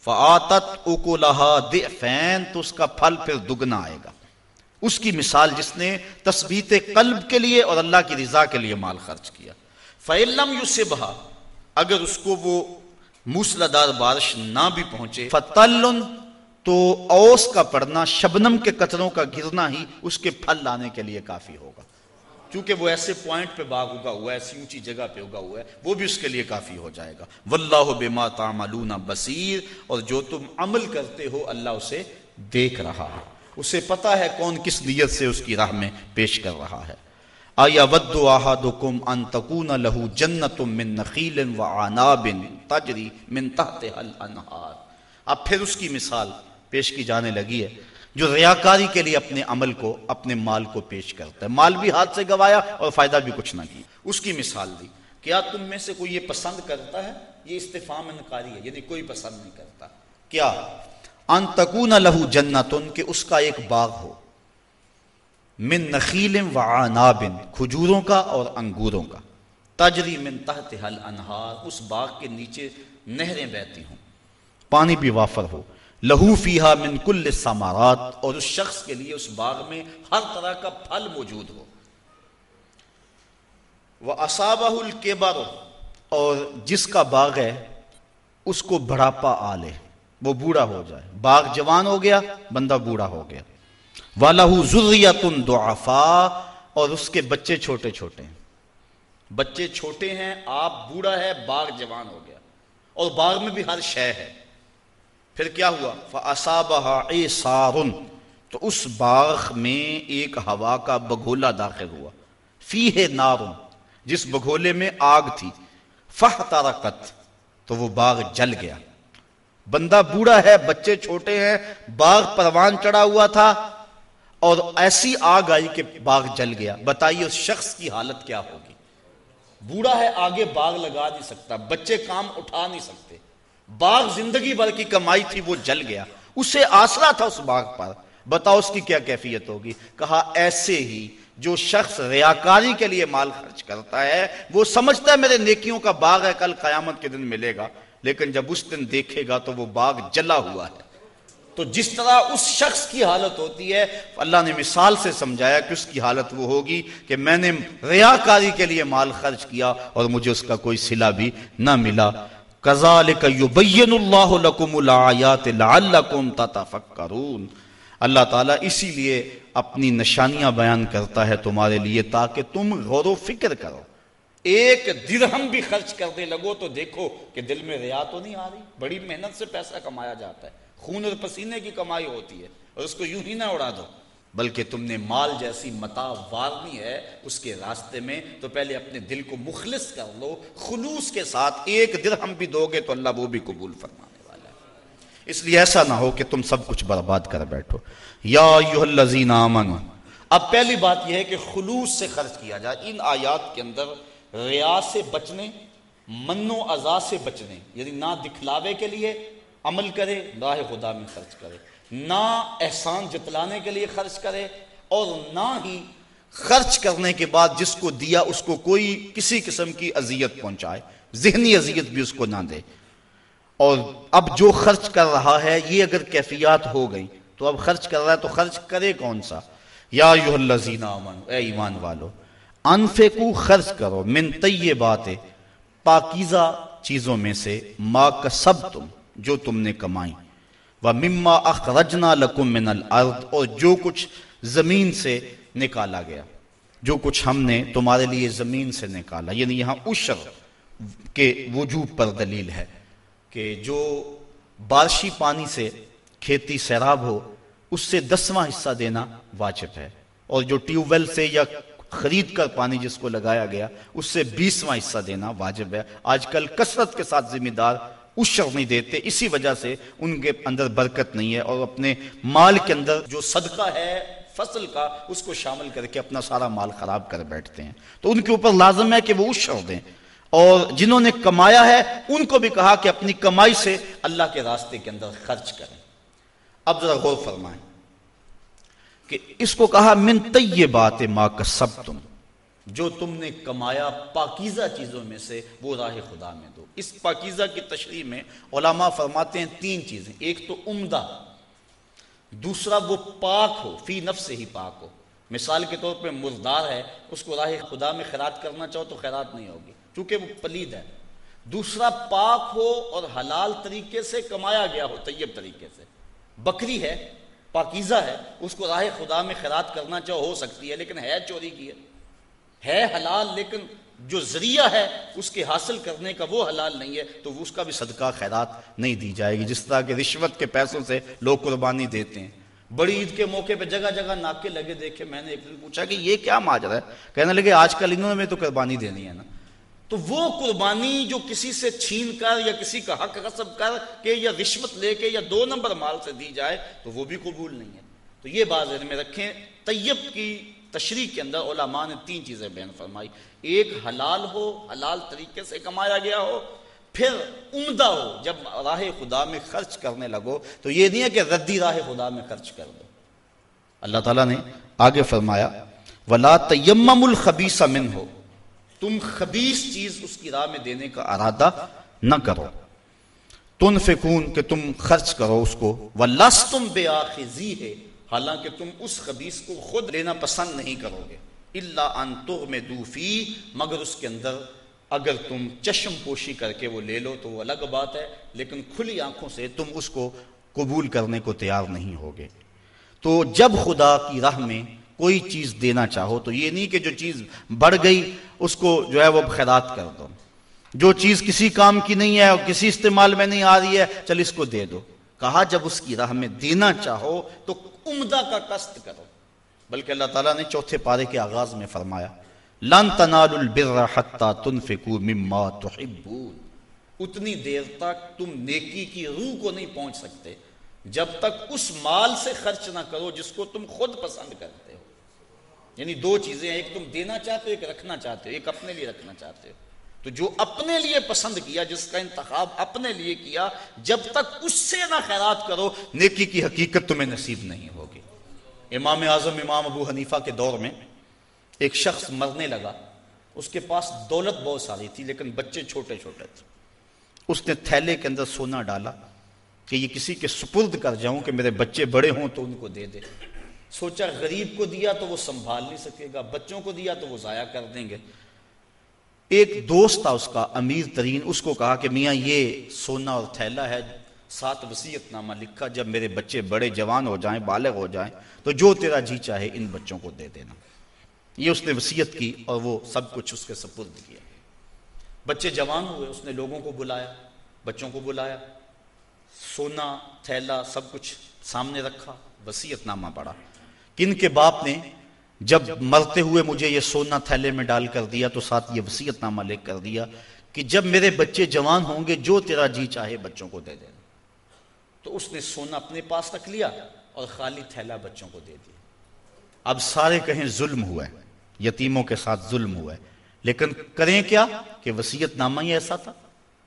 فعتت اکو لہا فین تو اس کا پھل پھر دگنا آئے گا۔ اس کی مثال جس نے تصبیت قلب کے لیے اور اللہ کی رضا کے لیے مال خرچ کیا۔ فعلم یو اگر اس کو وہ موسلا دار بارش نہ بھی پہنچے، فتل، تو اوس کا پڑنا شبنم کے قطروں کا گرنا ہی اس کے پھل لانے کے لیے کافی ہوگا۔ کیونکہ وہ ایسے پوائنٹ پہ باغ اگا ہوا ہے، ایسی اونچی جگہ پہ اگا ہوا ہے، وہ بھی اس کے لیے کافی ہو جائے گا۔ واللہ بما تعملون بصیر اور جو تم عمل کرتے ہو، اللہ اسے دیکھ رہا ہے۔ اسے پتا ہے کون کس نیت سے اس کی راہ میں پیش کر رہا ہے۔ آیا ود احدکم ان تکون له جنت من نخیل و عناب تجری من تحتها الانہار۔ اب پھر اس کی مثال پیش کی جانے لگی ہے، جو ریاکاری کے لیے اپنے عمل کو، اپنے مال کو پیش کرتا ہے۔ مال بھی ہاتھ سے گوایا اور فائدہ بھی کچھ نہ کی اس کی مثال دی۔ کیا تم میں سے کوئی یہ پسند کرتا ہے؟ یہ استفام انکاری ہے یعنی کوئی پسند نہیں کرتا۔ کیا ان تکون لہو جنتن، کہ اس کا ایک باغ ہو۔ من نخیل و عنابن کھجوروں کا اور انگوروں کا۔ تجری من تحت حل انہار اس باغ کے نیچے نہریں بہتی ہوں۔ پانی بھی وافر ہو۔ لہو فیحا من کل سمارات اور اس شخص کے لیے اس باغ میں ہر طرح کا پھل موجود ہو۔ وہ اصابہ الکبر، اور جس کا باغ ہے، اس کو بڑھاپا آ لے وہ بوڑھا ہو جائے۔ باغ جوان ہو گیا، بندہ بوڑھا ہو گیا۔ والہ ضروریت دعفا اور اس کے بچے چھوٹے چھوٹے ہیں۔ بچے چھوٹے ہیں، آپ بوڑھا ہے، باغ جوان ہو گیا۔ اور باغ میں بھی ہر شے ہے۔ پھر کیا ہوا؟ فَأَصَابَهَا تو اس باغ میں ایک ہوا کا بگھولا داخل ہوا۔ فی ہے جس بگھولے میں آگ تھی۔ فہ تو وہ باغ جل گیا۔ بندہ بوڑھا ہے، بچے چھوٹے ہیں، باغ پروان چڑھا ہوا تھا، اور ایسی آگ آئی کہ باغ جل گیا۔ بتائیے اس شخص کی حالت کیا ہوگی؟ بوڑھا ہے، آگے باغ لگا نہیں سکتا، بچے کام اٹھا نہیں سکتے۔ باغ زندگی بھر کی کمائی تھی، وہ جل گیا۔ اسے آسرا تھا اس باغ پر۔ بتاؤ اس کی کیا کیفیت ہوگی؟ کہا، ایسے ہی جو شخص ریاکاری کے لیے مال خرچ کرتا ہے، وہ سمجھتا ہے میرے نیکیوں کا باغ ہے، کل قیامت کے دن ملے گا۔ لیکن جب اس دن دیکھے گا تو وہ باغ جلا ہوا ہے۔ تو جس طرح اس شخص کی حالت ہوتی ہے، اللہ نے مثال سے سمجھایا کہ اس کی حالت وہ ہوگی کہ میں نے ریاکاری کے لیے مال خرچ کیا اور مجھے اس کا کوئی سلا بھی نہ ملا۔ کذالک یبین اللہ لکم لعلکم تتفکرون۔ اللہ تعالیٰ اسی لیے اپنی نشانیاں بیان کرتا ہے تمہارے لیے تاکہ تم غور و فکر کرو۔ ایک درہم بھی خرچ کرنے لگو تو دیکھو کہ دل میں ریا تو نہیں آ رہی۔ بڑی محنت سے پیسہ کمایا جاتا ہے۔ خون اور پسینے کی کمائی ہوتی ہے اور اس کو یوں ہی نہ اڑا دو۔ بلکہ تم نے مال جیسی متا وارنی ہے اس کے راستے میں تو پہلے اپنے دل کو مخلص کر لو۔ خلوص کے ساتھ ایک درہم بھی دو گے تو اللہ وہ بھی قبول فرمانے والا ہے۔ اس لیے ایسا نہ ہو کہ تم سب کچھ برباد کر بیٹھو۔ یا الذین آمنوا۔ اب پہلی بات یہ ہے کہ خلوص سے خرچ کیا جائے۔ ان آیات کے اندر ریا سے بچنے من و ازا سے بچنے یعنی نہ دکھلاوے کے لیے عمل کرے راہ خدا میں خرچ کرے، نہ احسان جتلانے کے لیے خرچ کرے، اور نہ ہی خرچ کرنے کے بعد جس کو دیا اس کو کوئی کسی قسم کی اذیت پہنچائے، ذہنی اذیت بھی اس کو نہ دے۔ اور اب جو خرچ کر رہا ہے، یہ اگر کیفیات ہو گئی تو اب خرچ کر رہا ہے، تو خرچ کرے کون سا؟ یا یو اللہ اے ایمان والو انفقو خرچ کرو، من طیبات، پاکیزہ چیزوں میں سے ما کسب تم جو تم نے کمائی۔ و مما اخرجنا لکم من الارض، اور جو کچھ زمین سے نکالا گیا۔ جو کچھ ہم نے تمہارے لیے زمین سے نکالا یعنی یہاں عشر کے وجوب پر دلیل ہے کہ جو بارشی پانی سے کھیتی سیراب ہو، اس سے دسواں حصہ دینا واجب ہے۔ اور جو ٹیوب ویل سے یا خرید کر پانی جس کو لگایا گیا، اس سے بیسواں حصہ دینا واجب ہے۔ آج کل کثرت کے ساتھ ذمہ دار اشر نہیں دیتے، اسی وجہ سے ان کے اندر برکت نہیں ہے اور اپنے مال کے اندر جو صدقہ ہے، فصل کا، اس کو شامل کر کے اپنا سارا مال خراب کر بیٹھتے ہیں۔ تو ان کے اوپر لازم ہے کہ وہ اشر دیں۔ اور جنہوں نے کمایا ہے، ان کو بھی کہا کہ اپنی کمائی سے اللہ کے راستے کے اندر خرچ کریں۔ اب ذرا غور فرمائیں۔ کہ اس کو کہا، من طیبات ما کسبتم۔ جو تم نے کمایا پاکیزہ چیزوں میں سے، وہ راہ خدا میں دو۔ اس پاکیزہ کی تشریح میں علماء فرماتے ہیں تین چیزیں۔ ایک تو عمدہ، دوسرا وہ پاک ہو، فی نفس سے ہی پاک ہو۔ مثال کے طور پہ مردار ہے، اس کو راہ خدا میں خیرات کرنا چاہو تو خیرات نہیں ہوگی، چونکہ وہ پلید ہے۔ دوسرا پاک ہو اور حلال طریقے سے کمایا گیا ہو، طیب طریقے سے۔ بکری ہے پاکیزہ ہے، اس کو راہ خدا میں خیرات کرنا چاہو، ہو سکتی ہے، لیکن ہے چوری کی ہے۔ ہے حلال، لیکن جو ذریعہ ہے اس کے حاصل کرنے کا وہ حلال نہیں ہے، تو اس کا بھی صدقہ، خیرات نہیں دی جائے گی، جس طرح کہ رشوت کے پیسوں سے لوگ قربانی دیتے ہیں۔ بڑی عید کے موقع پہ جگہ جگہ ناکے لگے دیکھے، میں نے ایک دن پوچھا کہ یہ کیا ماجرا ہے؟ کہنے لگے، آج کل انہوں نے تو قربانی دینی ہے نا۔ تو وہ قربانی جو کسی سے چھین کر یا کسی کا حق غصب کر کے یا رشوت لے کے یا دو نمبر مال سے دی جائے تو وہ بھی قبول نہیں ہے۔ تو یہ بات ذہن میں رکھیں، طیب کی تشریح کے اندر علماء نے تین چیزیں بیان فرمائی۔ ایک، حلال ہو، حلال طریقے سے کمایا گیا ہو۔ پھر عمدہ ہو، جب راہ خدا میں خرچ کرنے لگو تو یہ نہیں ہے کہ ردی راہ خدا میں خرچ کر دو۔ اللہ تعالیٰ نے آگے فرمایا، ولا تیمم الخبیث من ہو تم خبیص چیز اس کی راہ میں دینے کا ارادہ نہ کرو۔ تن فکون کہ تم خرچ کرو اس کو۔ وَلَسْتُمْ بِآخِذِي ہے حالانکہ تم اس خبیص کو خود لینا پسند نہیں کرو گے۔ اللہ ان میں دوفی مگر اس کے اندر اگر تم چشم پوشی کر کے وہ لے لو تو وہ الگ بات ہے، لیکن کھلی آنکھوں سے تم اس کو قبول کرنے کو تیار نہیں ہوگے۔ تو جب خدا کی راہ میں کوئی چیز دینا چاہو تو یہ نہیں کہ جو چیز بڑھ گئی، اس کو جو ہے وہ خیرات کر دو۔ جو چیز کسی کام کی نہیں ہے اور کسی استعمال میں نہیں آ رہی ہے، چل اس کو دے دو۔ کہا، جب اس کی راہ میں دینا چاہو تو عمدہ کا قصد کرو۔ بلکہ اللہ تعالیٰ نے چوتھے پارے کے آغاز میں فرمایا، لن تنالوا البر حتى تنفقوا مما تحبون اتنی دیر تک تم نیکی کی روح کو نہیں پہنچ سکتے، جب تک اس مال سے خرچ نہ کرو جس کو تم خود پسند کرتے۔ یعنی دو چیزیں ایک تم دینا چاہتے ہو، ایک رکھنا چاہتے ہو، ایک اپنے لیے رکھنا چاہتے ہو۔ تو جو اپنے لیے پسند کیا، جس کا انتخاب اپنے لیے کیا، جب تک اس سے نہ خیرات کرو، نیکی کی حقیقت تمہیں نصیب نہیں ہوگی۔ امام اعظم، امام ابو حنیفہ کے دور میں ایک شخص مرنے لگا۔ اس کے پاس دولت بہت ساری تھی، لیکن بچے چھوٹے چھوٹے تھے۔ اس نے تھیلے کے اندر سونا ڈالا کہ یہ کسی کے سپرد کر جاؤں کہ میرے بچے بڑے ہوں تو ان کو دے دے۔ سوچا غریب کو دیا تو وہ سنبھال نہیں سکے گا، بچوں کو دیا تو وہ ضائع کر دیں گے۔ ایک دوست تھا اس کا، امیر ترین، اس کو کہا کہ میاں یہ سونا اور تھیلا ہے، سات وسیعت نامہ لکھا، جب میرے بچے بڑے جوان ہو جائیں، بالغ ہو جائیں، تو جو تیرا جی چاہے ان بچوں کو دے دینا۔ یہ اس نے وسیعت کی اور وہ سب کچھ اس کے سپرد کیا۔ بچے جوان ہوئے، اس نے لوگوں کو بلایا، بچوں کو بلایا، سونا، تھیلا، سب کچھ سامنے رکھا وسیعت نامہ پڑا کن کے باپ نے جب مرتے ہوئے مجھے یہ سونا تھیلے میں ڈال کر دیا تو ساتھ یہ وسیعت نامہ لکھ کر دیا کہ جب میرے بچے جوان ہوں گے جو تیرا جی چاہے بچوں کو دے دینا تو اس نے سونا اپنے پاس رکھ لیا اور خالی تھیلا بچوں کو دے دیا۔ اب سارے کہیں ظلم ہوا ہے، یتیموں کے ساتھ ظلم ہوا ہے۔ لیکن کریں کیا کہ وسیعت نامہ ہی ایسا تھا؟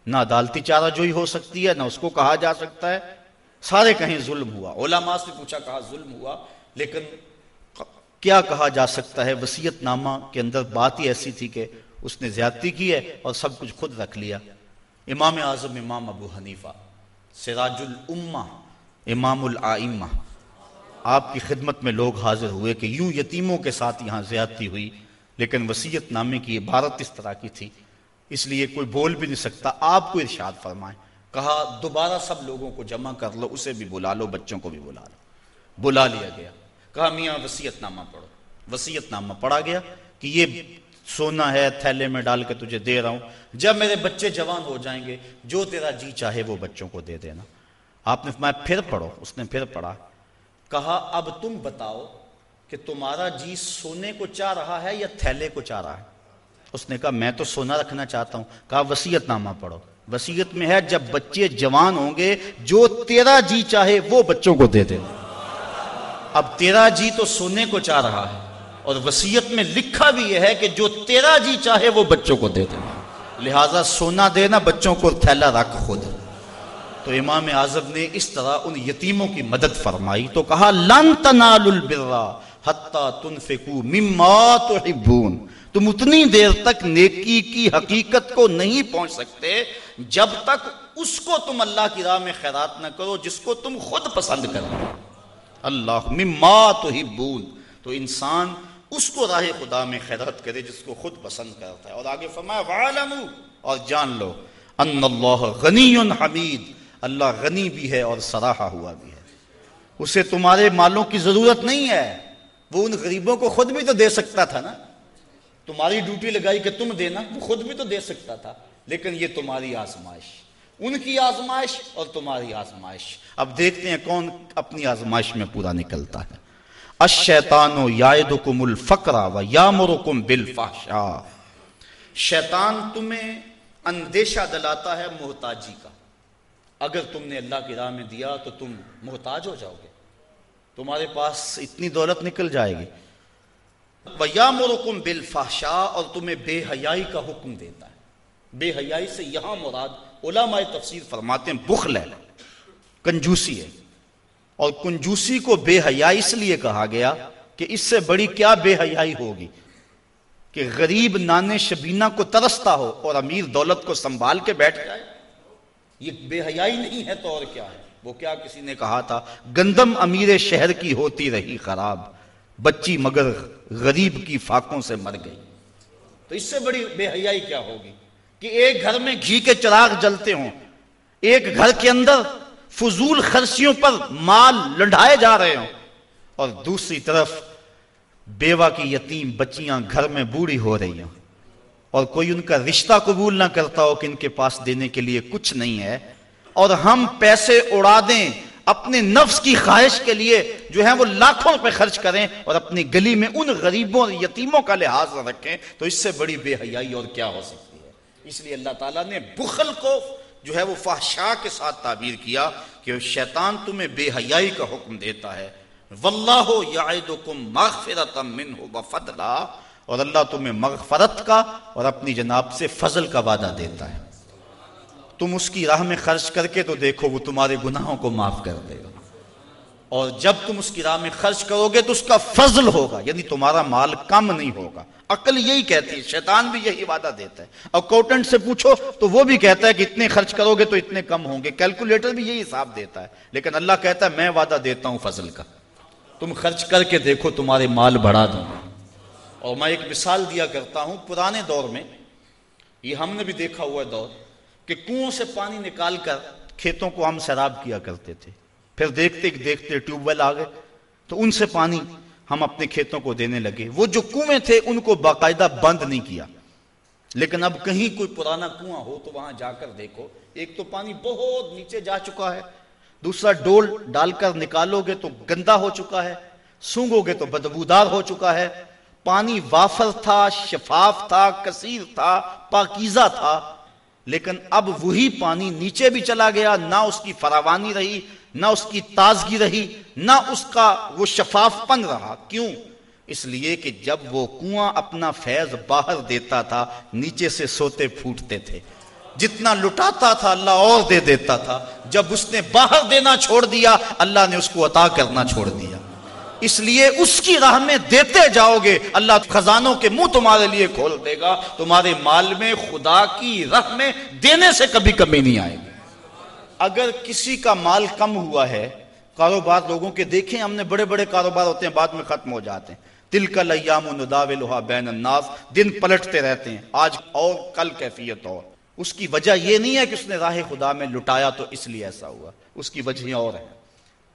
نہ عدالتی چارہ جو ہی ہو سکتی ہے، نہ اس کو کہا جا سکتا ہے۔ سارے کہیں ظلم ہوا۔ علماء سے پوچھا، کہا ظلم ہوا۔ لیکن کیا کہا جا سکتا ہے؟ وسیعت نامہ کے اندر بات ہی ایسی تھی کہ اس نے زیادتی کی ہے اور سب کچھ خود رکھ لیا۔ امام اعظم، امام ابو حنیفہ، سراج الامہ، امام العمہ آپ کی خدمت میں لوگ حاضر ہوئے کہ یوں یتیموں کے ساتھ یہاں زیادتی ہوئی، لیکن وسیعت نامے کی عبارت اس طرح کی تھی۔ اس لیے کوئی بول بھی نہیں سکتا۔ آپ کو ارشاد فرمائے کہا، دوبارہ سب لوگوں کو جمع کر لو، اسے بھی بلا لو، بچوں کو بھی بلا لو۔ بلا لیا گیا۔ کہا میاں وسیعت نامہ پڑھو۔ وسیعت نامہ پڑھا گیا کہ یہ سونا ہے، تھیلے میں ڈال کے تجھے دے رہا ہوں۔ جب میرے بچے جوان ہو جائیں گے، جو تیرا جی چاہے وہ بچوں کو دے دینا۔ آپ نے فرمایا، پھر پڑھو۔ اس نے پھر پڑھا۔ کہا، اب تم بتاؤ کہ تمہارا جی سونے کو چاہ رہا ہے یا تھیلے کو چاہ رہا ہے؟ اس نے کہا، میں تو سونا رکھنا چاہتا ہوں۔ کہا وسیعت نامہ پڑھو۔ وسیعت میں ہے، جب بچے جوان ہوں گے، جو تیرا جی چاہے وہ بچوں کو دے دینا۔ اب تیرا جی تو سونے کو چاہ رہا ہے اور وسیعت میں لکھا بھی یہ ہے کہ جو تیرا جی چاہے وہ بچوں کو دے دینا لہٰذا سونا دینا بچوں کو تھیلا رکھ خود۔ تو امام اعظم نے اس طرح ان یتیموں کی مدد فرمائی تو کہا، لن تنالوا البر حتى تنفقوا مما تحبون۔ تم اتنی دیر تک نیکی کی حقیقت کو نہیں پہنچ سکتے جب تک اس کو تم اللہ کی راہ میں خیرات نہ کرو جس کو تم خود پسند کرو۔ اللہ مما تحبون، تو انسان اس کو راہ خدا میں خیرات کرے جس کو خود پسند کرتا ہے۔ اور آگے فرمایا وعلمو اور جان لو ان اللہ غنی حمید اللہ غنی بھی ہے اور سراہا ہوا بھی ہے۔ اسے تمہارے مالوں کی ضرورت نہیں ہے۔ وہ ان غریبوں کو خود بھی تو دے سکتا تھا نا۔ تمہاری ڈیوٹی لگائی کہ تم دینا، وہ خود بھی تو دے سکتا تھا۔ لیکن یہ تمہاری آزمائش۔ ان کی آزمائش اور تمہاری آزمائش۔ اب دیکھتے ہیں کون اپنی آزمائش میں پورا نکلتا ہے۔ الشیطان یائدکم الفقر و یامرکم بالفحشاء۔ شیطان تمہیں اندیشہ دلاتا ہے محتاجی کا۔ اگر تم نے اللہ کی راہ میں دیا تو تم محتاج ہو جاؤ گے۔ تمہارے پاس اتنی دولت نکل جائے گی۔ وَيَامُرُكُمْ بِالْفَحْشَاء اور تمہیں بے حیائی کا حکم دیتا ہے۔ بے حیائی سے یہاں مراد علماء تفسیر فرماتے ہیں، بخل ہے، کنجوسی ہے۔ اور کنجوسی کو بے حیائی اس لیے کہا گیا کہ اس سے بڑی کیا بے حیائی ہوگی؟ کہ غریب نانے شبینہ کو ترستا ہو اور امیر دولت کو سنبھال کے بیٹھ جائے۔ یہ بے حیائی نہیں ہے تو اور کیا ہے؟ وہ کیا کسی نے کہا تھا؟ گندم امیر شہر کی ہوتی رہی خراب، بچی مگر غریب کی فاقوں سے مر گئی۔ تو اس سے بڑی بے حیائی کیا ہوگی؟ کہ ایک گھر میں گھی کے چراغ جلتے ہوں، ایک گھر کے اندر فضول خرچیوں پر مال لڑھائے جا رہے ہوں، اور دوسری طرف بیوہ کی یتیم بچیاں گھر میں بوڑھی ہو رہی ہوں اور کوئی ان کا رشتہ قبول نہ کرتا ہو کہ ان کے پاس دینے کے لیے کچھ نہیں ہے، اور ہم پیسے اڑا دیں اپنے نفس کی خواہش کے لیے جو ہے وہ لاکھوں روپے خرچ کریں اور اپنی گلی میں ان غریبوں اور یتیموں کا لحاظ رکھیں، تو اس سے بڑی بے حیائی اور کیا ہو سکتی ہے؟ اس لیے اللہ تعالیٰ نے بخل کو جو ہے وہ فحشا کے ساتھ تعبیر کیا کہ شیطان تمہیں بے حیائی کا حکم دیتا ہے۔ واللہ یعیدکم مغفرتا منہ وفضلا اور اللہ تمہیں مغفرت کا اور اپنی جناب سے فضل کا وعدہ دیتا ہے۔ تم اس کی راہ میں خرچ کر کے تو دیکھو وہ تمہارے گناہوں کو معاف کر دے گا۔ اور جب تم اس کی راہ میں خرچ کرو گے تو اس کا فضل ہوگا یعنی تمہارا مال کم نہیں ہوگا۔ عقل یہی کہتی ہے، شیطان بھی یہی وعدہ دیتا ہے۔ اکاؤنٹنٹ سے پوچھو تو وہ بھی کہتا ہے کہ اتنے خرچ کرو گے تو اتنے کم ہوں گے۔ کیلکولیٹر بھی یہی حساب دیتا ہے۔ لیکن اللہ کہتا ہے، میں وعدہ دیتا ہوں فضل کا۔ تم خرچ کر کے دیکھو، تمہارے مال بڑھا دوں اور میں ایک مثال دیا کرتا ہوں پرانے دور میں۔ یہ ہم نے بھی دیکھا ہوا دور کہ کنو سے پانی نکال کر کھیتوں کو ہم سیراب کیا کرتے تھے۔ پھر دیکھتے دیکھتے ٹیوب ویل آ گئے۔ تو ان سے پانی ہم اپنے کھیتوں کو دینے لگے۔ وہ جو کنویں تھے، ان کو باقاعدہ بند نہیں کیا۔ لیکن اب کہیں کوئی پرانا کنواں ہو تو وہاں جا کر دیکھو۔ ایک تو پانی بہت نیچے جا چکا ہے۔ دوسرا ڈول ڈال کر نکالو گے تو گندا ہو چکا ہے۔ سونگو گے تو بدبودار ہو چکا ہے۔ پانی وافر تھا، شفاف تھا، کثیر تھا، پاکیزہ تھا۔ لیکن اب وہی پانی نیچے بھی چلا گیا، نہ اس کی فراوانی رہی نہ اس کی تازگی رہی، نہ اس کا وہ شفاف پن رہا۔ کیوں؟ اس لیے کہ جب وہ کنواں اپنا فیض باہر دیتا تھا، نیچے سے سوتے پھوٹتے تھے۔ جتنا لٹاتا تھا، اللہ اور دے دیتا تھا۔ جب اس نے باہر دینا چھوڑ دیا، اللہ نے اس کو عطا کرنا چھوڑ دیا۔ اس لیے اس کی راہ میں دیتے جاؤ گے۔ اللہ خزانوں کے منہ تمہارے لیے کھول دے گا۔ تمہارے مال میں خدا کی راہ میں دینے سے کبھی کمی نہیں آئے گی۔ اگر کسی کا مال کم ہوا ہے، کاروبار لوگوں کے دیکھیں، ہم نے بڑے بڑے کاروبار ہوتے ہیں، بعد میں ختم ہو جاتے ہیں۔ دل کا لیام نداولہا بین الناس، دن پلٹتے رہتے ہیں۔ آج اور کل کیفیت اور۔ اس کی وجہ یہ نہیں ہے کہ اس نے راہ خدا میں لٹایا تو اس لیے ایسا ہوا۔ اس کی وجہ اور ہے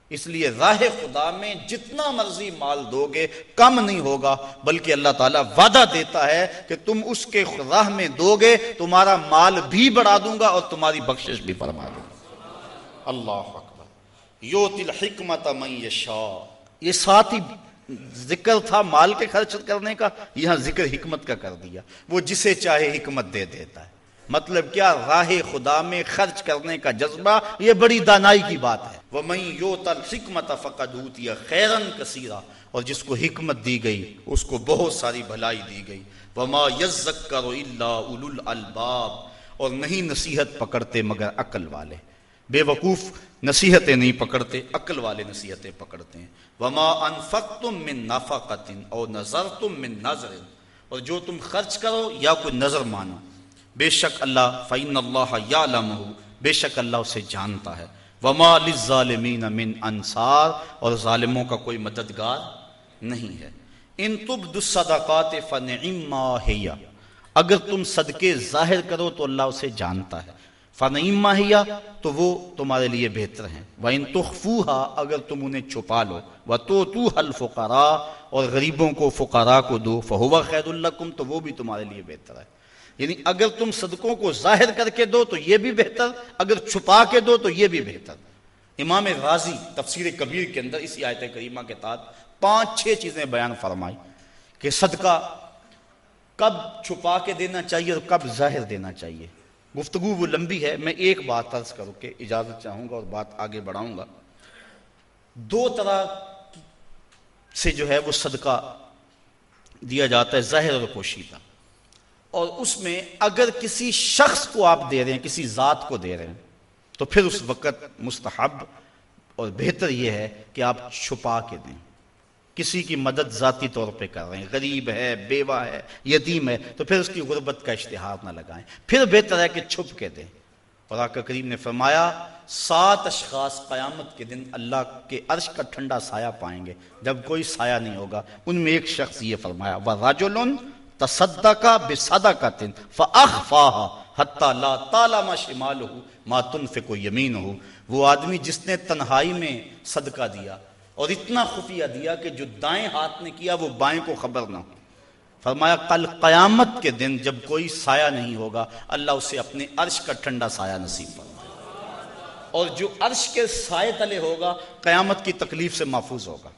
اس لیے راہ خدا میں جتنا مرضی مال دو گے کم نہیں ہوگا، بلکہ اللہ تعالیٰ وعدہ دیتا ہے کہ تم اس کے راہ میں دو گے تمہارا مال بھی بڑھا دوں گا اور تمہاری بخشش بھی فرما دوں گا۔ اللہ اکبر۔ یوت الحکمت من یشا یہ ساتھ ہی ذکر تھا مال کے خرچ کرنے کا یہاں ذکر حکمت کا کر دیا۔ وہ جسے چاہے حکمت دے دیتا ہے۔ مطلب کیا راہ خدا میں خرچ کرنے کا جذبہ یہ بڑی دانائی کی بات ہے۔ وہ میں یو تل حکمت فقد خیرن کثیرہ اور جس کو حکمت دی گئی اس کو بہت ساری بھلائی دی گئی۔ وما یزکر الا اولو الالباب۔ اور نہیں نصیحت پکڑتے مگر عقل والے۔ بے وقوف نصیحتیں نہیں پکڑتے، عقل والے نصیحتیں پکڑتے ہیں۔ وما انفقتم من نفقت او نظرتم من نظر۔ اور جو تم خرچ کرو یا کوئی نظر مانو۔ بے شک اللہ فعین اللہ یا بے شک اللہ اسے جانتا ہے۔ وما للظالمین من انصار اور ظالموں کا کوئی مددگار نہیں ہے۔ ان تب الصدقات فنعما ہیا اگر تم صدقے ظاہر کرو تو اللہ اسے جانتا ہے۔ فنعما ہیا تو وہ تمہارے لیے بہتر ہیں۔ وَإِن تُخْفُوهَا، اگر تم انہیں چھپا لو۔ وَتُوتُوهَا الْفُقَرَاءَ، اور غریبوں کو فقراء کو دو۔ فَهُوَ خَيْرٌ لَكُمْ، تو وہ بھی تمہارے لیے بہتر ہے۔ یعنی اگر تم صدقوں کو ظاہر کر کے دو، تو یہ بھی بہتر۔ اگر چھپا کے دو، تو یہ بھی بہتر۔ امام غازی تفسیر کبیر کے اندر اسی آیت کریمہ کے تحت پانچ چھ چیزیں بیان فرمائی کہ صدقہ کب چھپا کے دینا چاہیے اور کب ظاہر دینا چاہیے۔ گفتگو وہ لمبی ہے، میں ایک بات طرز کروں کہ اجازت چاہوں گا اور بات آگے بڑھاؤں گا۔ دو طرح سے جو ہے وہ صدقہ دیا جاتا ہے، ظاہر اور پوشیدہ۔ اور اس میں اگر کسی شخص کو آپ دے رہے ہیں، کسی ذات کو دے رہے ہیں، تو پھر اس وقت مستحب اور بہتر یہ ہے کہ آپ چھپا کے دیں۔ کسی کی مدد ذاتی طور پہ کر رہے ہیں، غریب ہے، بیوہ ہے، یتیم ہے، تو پھر اس کی غربت کا اشتہار نہ لگائیں۔ پھر بہتر ہے کہ چھپ کے دیں۔ اور آقا کریم نے فرمایا، سات اشخاص قیامت کے دن اللہ کے عرش کا ٹھنڈا سایہ پائیں گے۔ جب کوئی سایہ نہیں ہوگا، ان میں ایک شخص یہ فرمایا وہ راجولن تصدقا بصدقتن فاخفاها حتى لا تعلم شماله ما تنفق يمينه وہ آدمی جس نے تنہائی میں صدقہ دیا اور اتنا خفیہ دیا کہ جو دائیں ہاتھ نے کیا وہ بائیں کو خبر نہ ہو۔ فرمایا، کل قیامت کے دن جب کوئی سایہ نہیں ہوگا، اللہ اسے اپنے عرش کا ٹھنڈا سایہ نصیب فرمائے۔ اور جو عرش کے سائے تلے ہوگا، قیامت کی تکلیف سے محفوظ ہوگا۔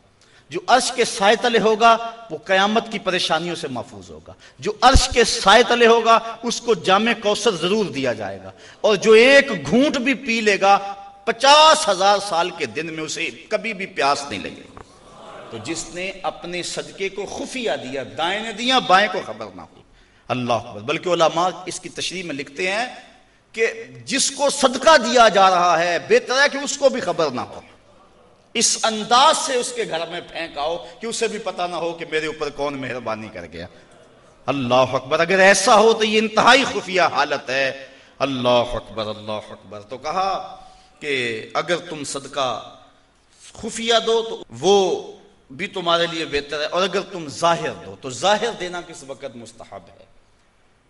جو عرش کے سائے تلے ہوگا، وہ قیامت کی پریشانیوں سے محفوظ ہوگا۔ جو عرش کے سائے تلے ہوگا، اس کو جامع کوثر ضرور دیا جائے گا۔ اور جو ایک گھونٹ بھی پی لے گا پچاس ہزار سال کے دن میں اسے کبھی بھی پیاس نہیں لگے تو جس نے اپنے صدقے کو خفیہ دیا، دائیں نے دیا، بائیں کو خبر نہ ہو۔ اللہ بلکہ علماء اس کی تشریح میں لکھتے ہیں کہ جس کو صدقہ دیا جا رہا ہے، بہتر ہے کہ اس کو بھی خبر نہ ہو۔ اس انداز سے اس کے گھر میں پھینک آؤ کہ اسے بھی پتا نہ ہو کہ میرے اوپر کون مہربانی کر گیا۔ اللہ اکبر۔ اگر ایسا ہو تو یہ انتہائی خفیہ حالت ہے۔ اللہ اکبر اللہ اکبر۔ تو کہا کہ اگر تم صدقہ خفیہ دو تو وہ بھی تمہارے لیے بہتر ہے، اور اگر تم ظاہر دو تو ظاہر دینا کس وقت مستحب ہے؟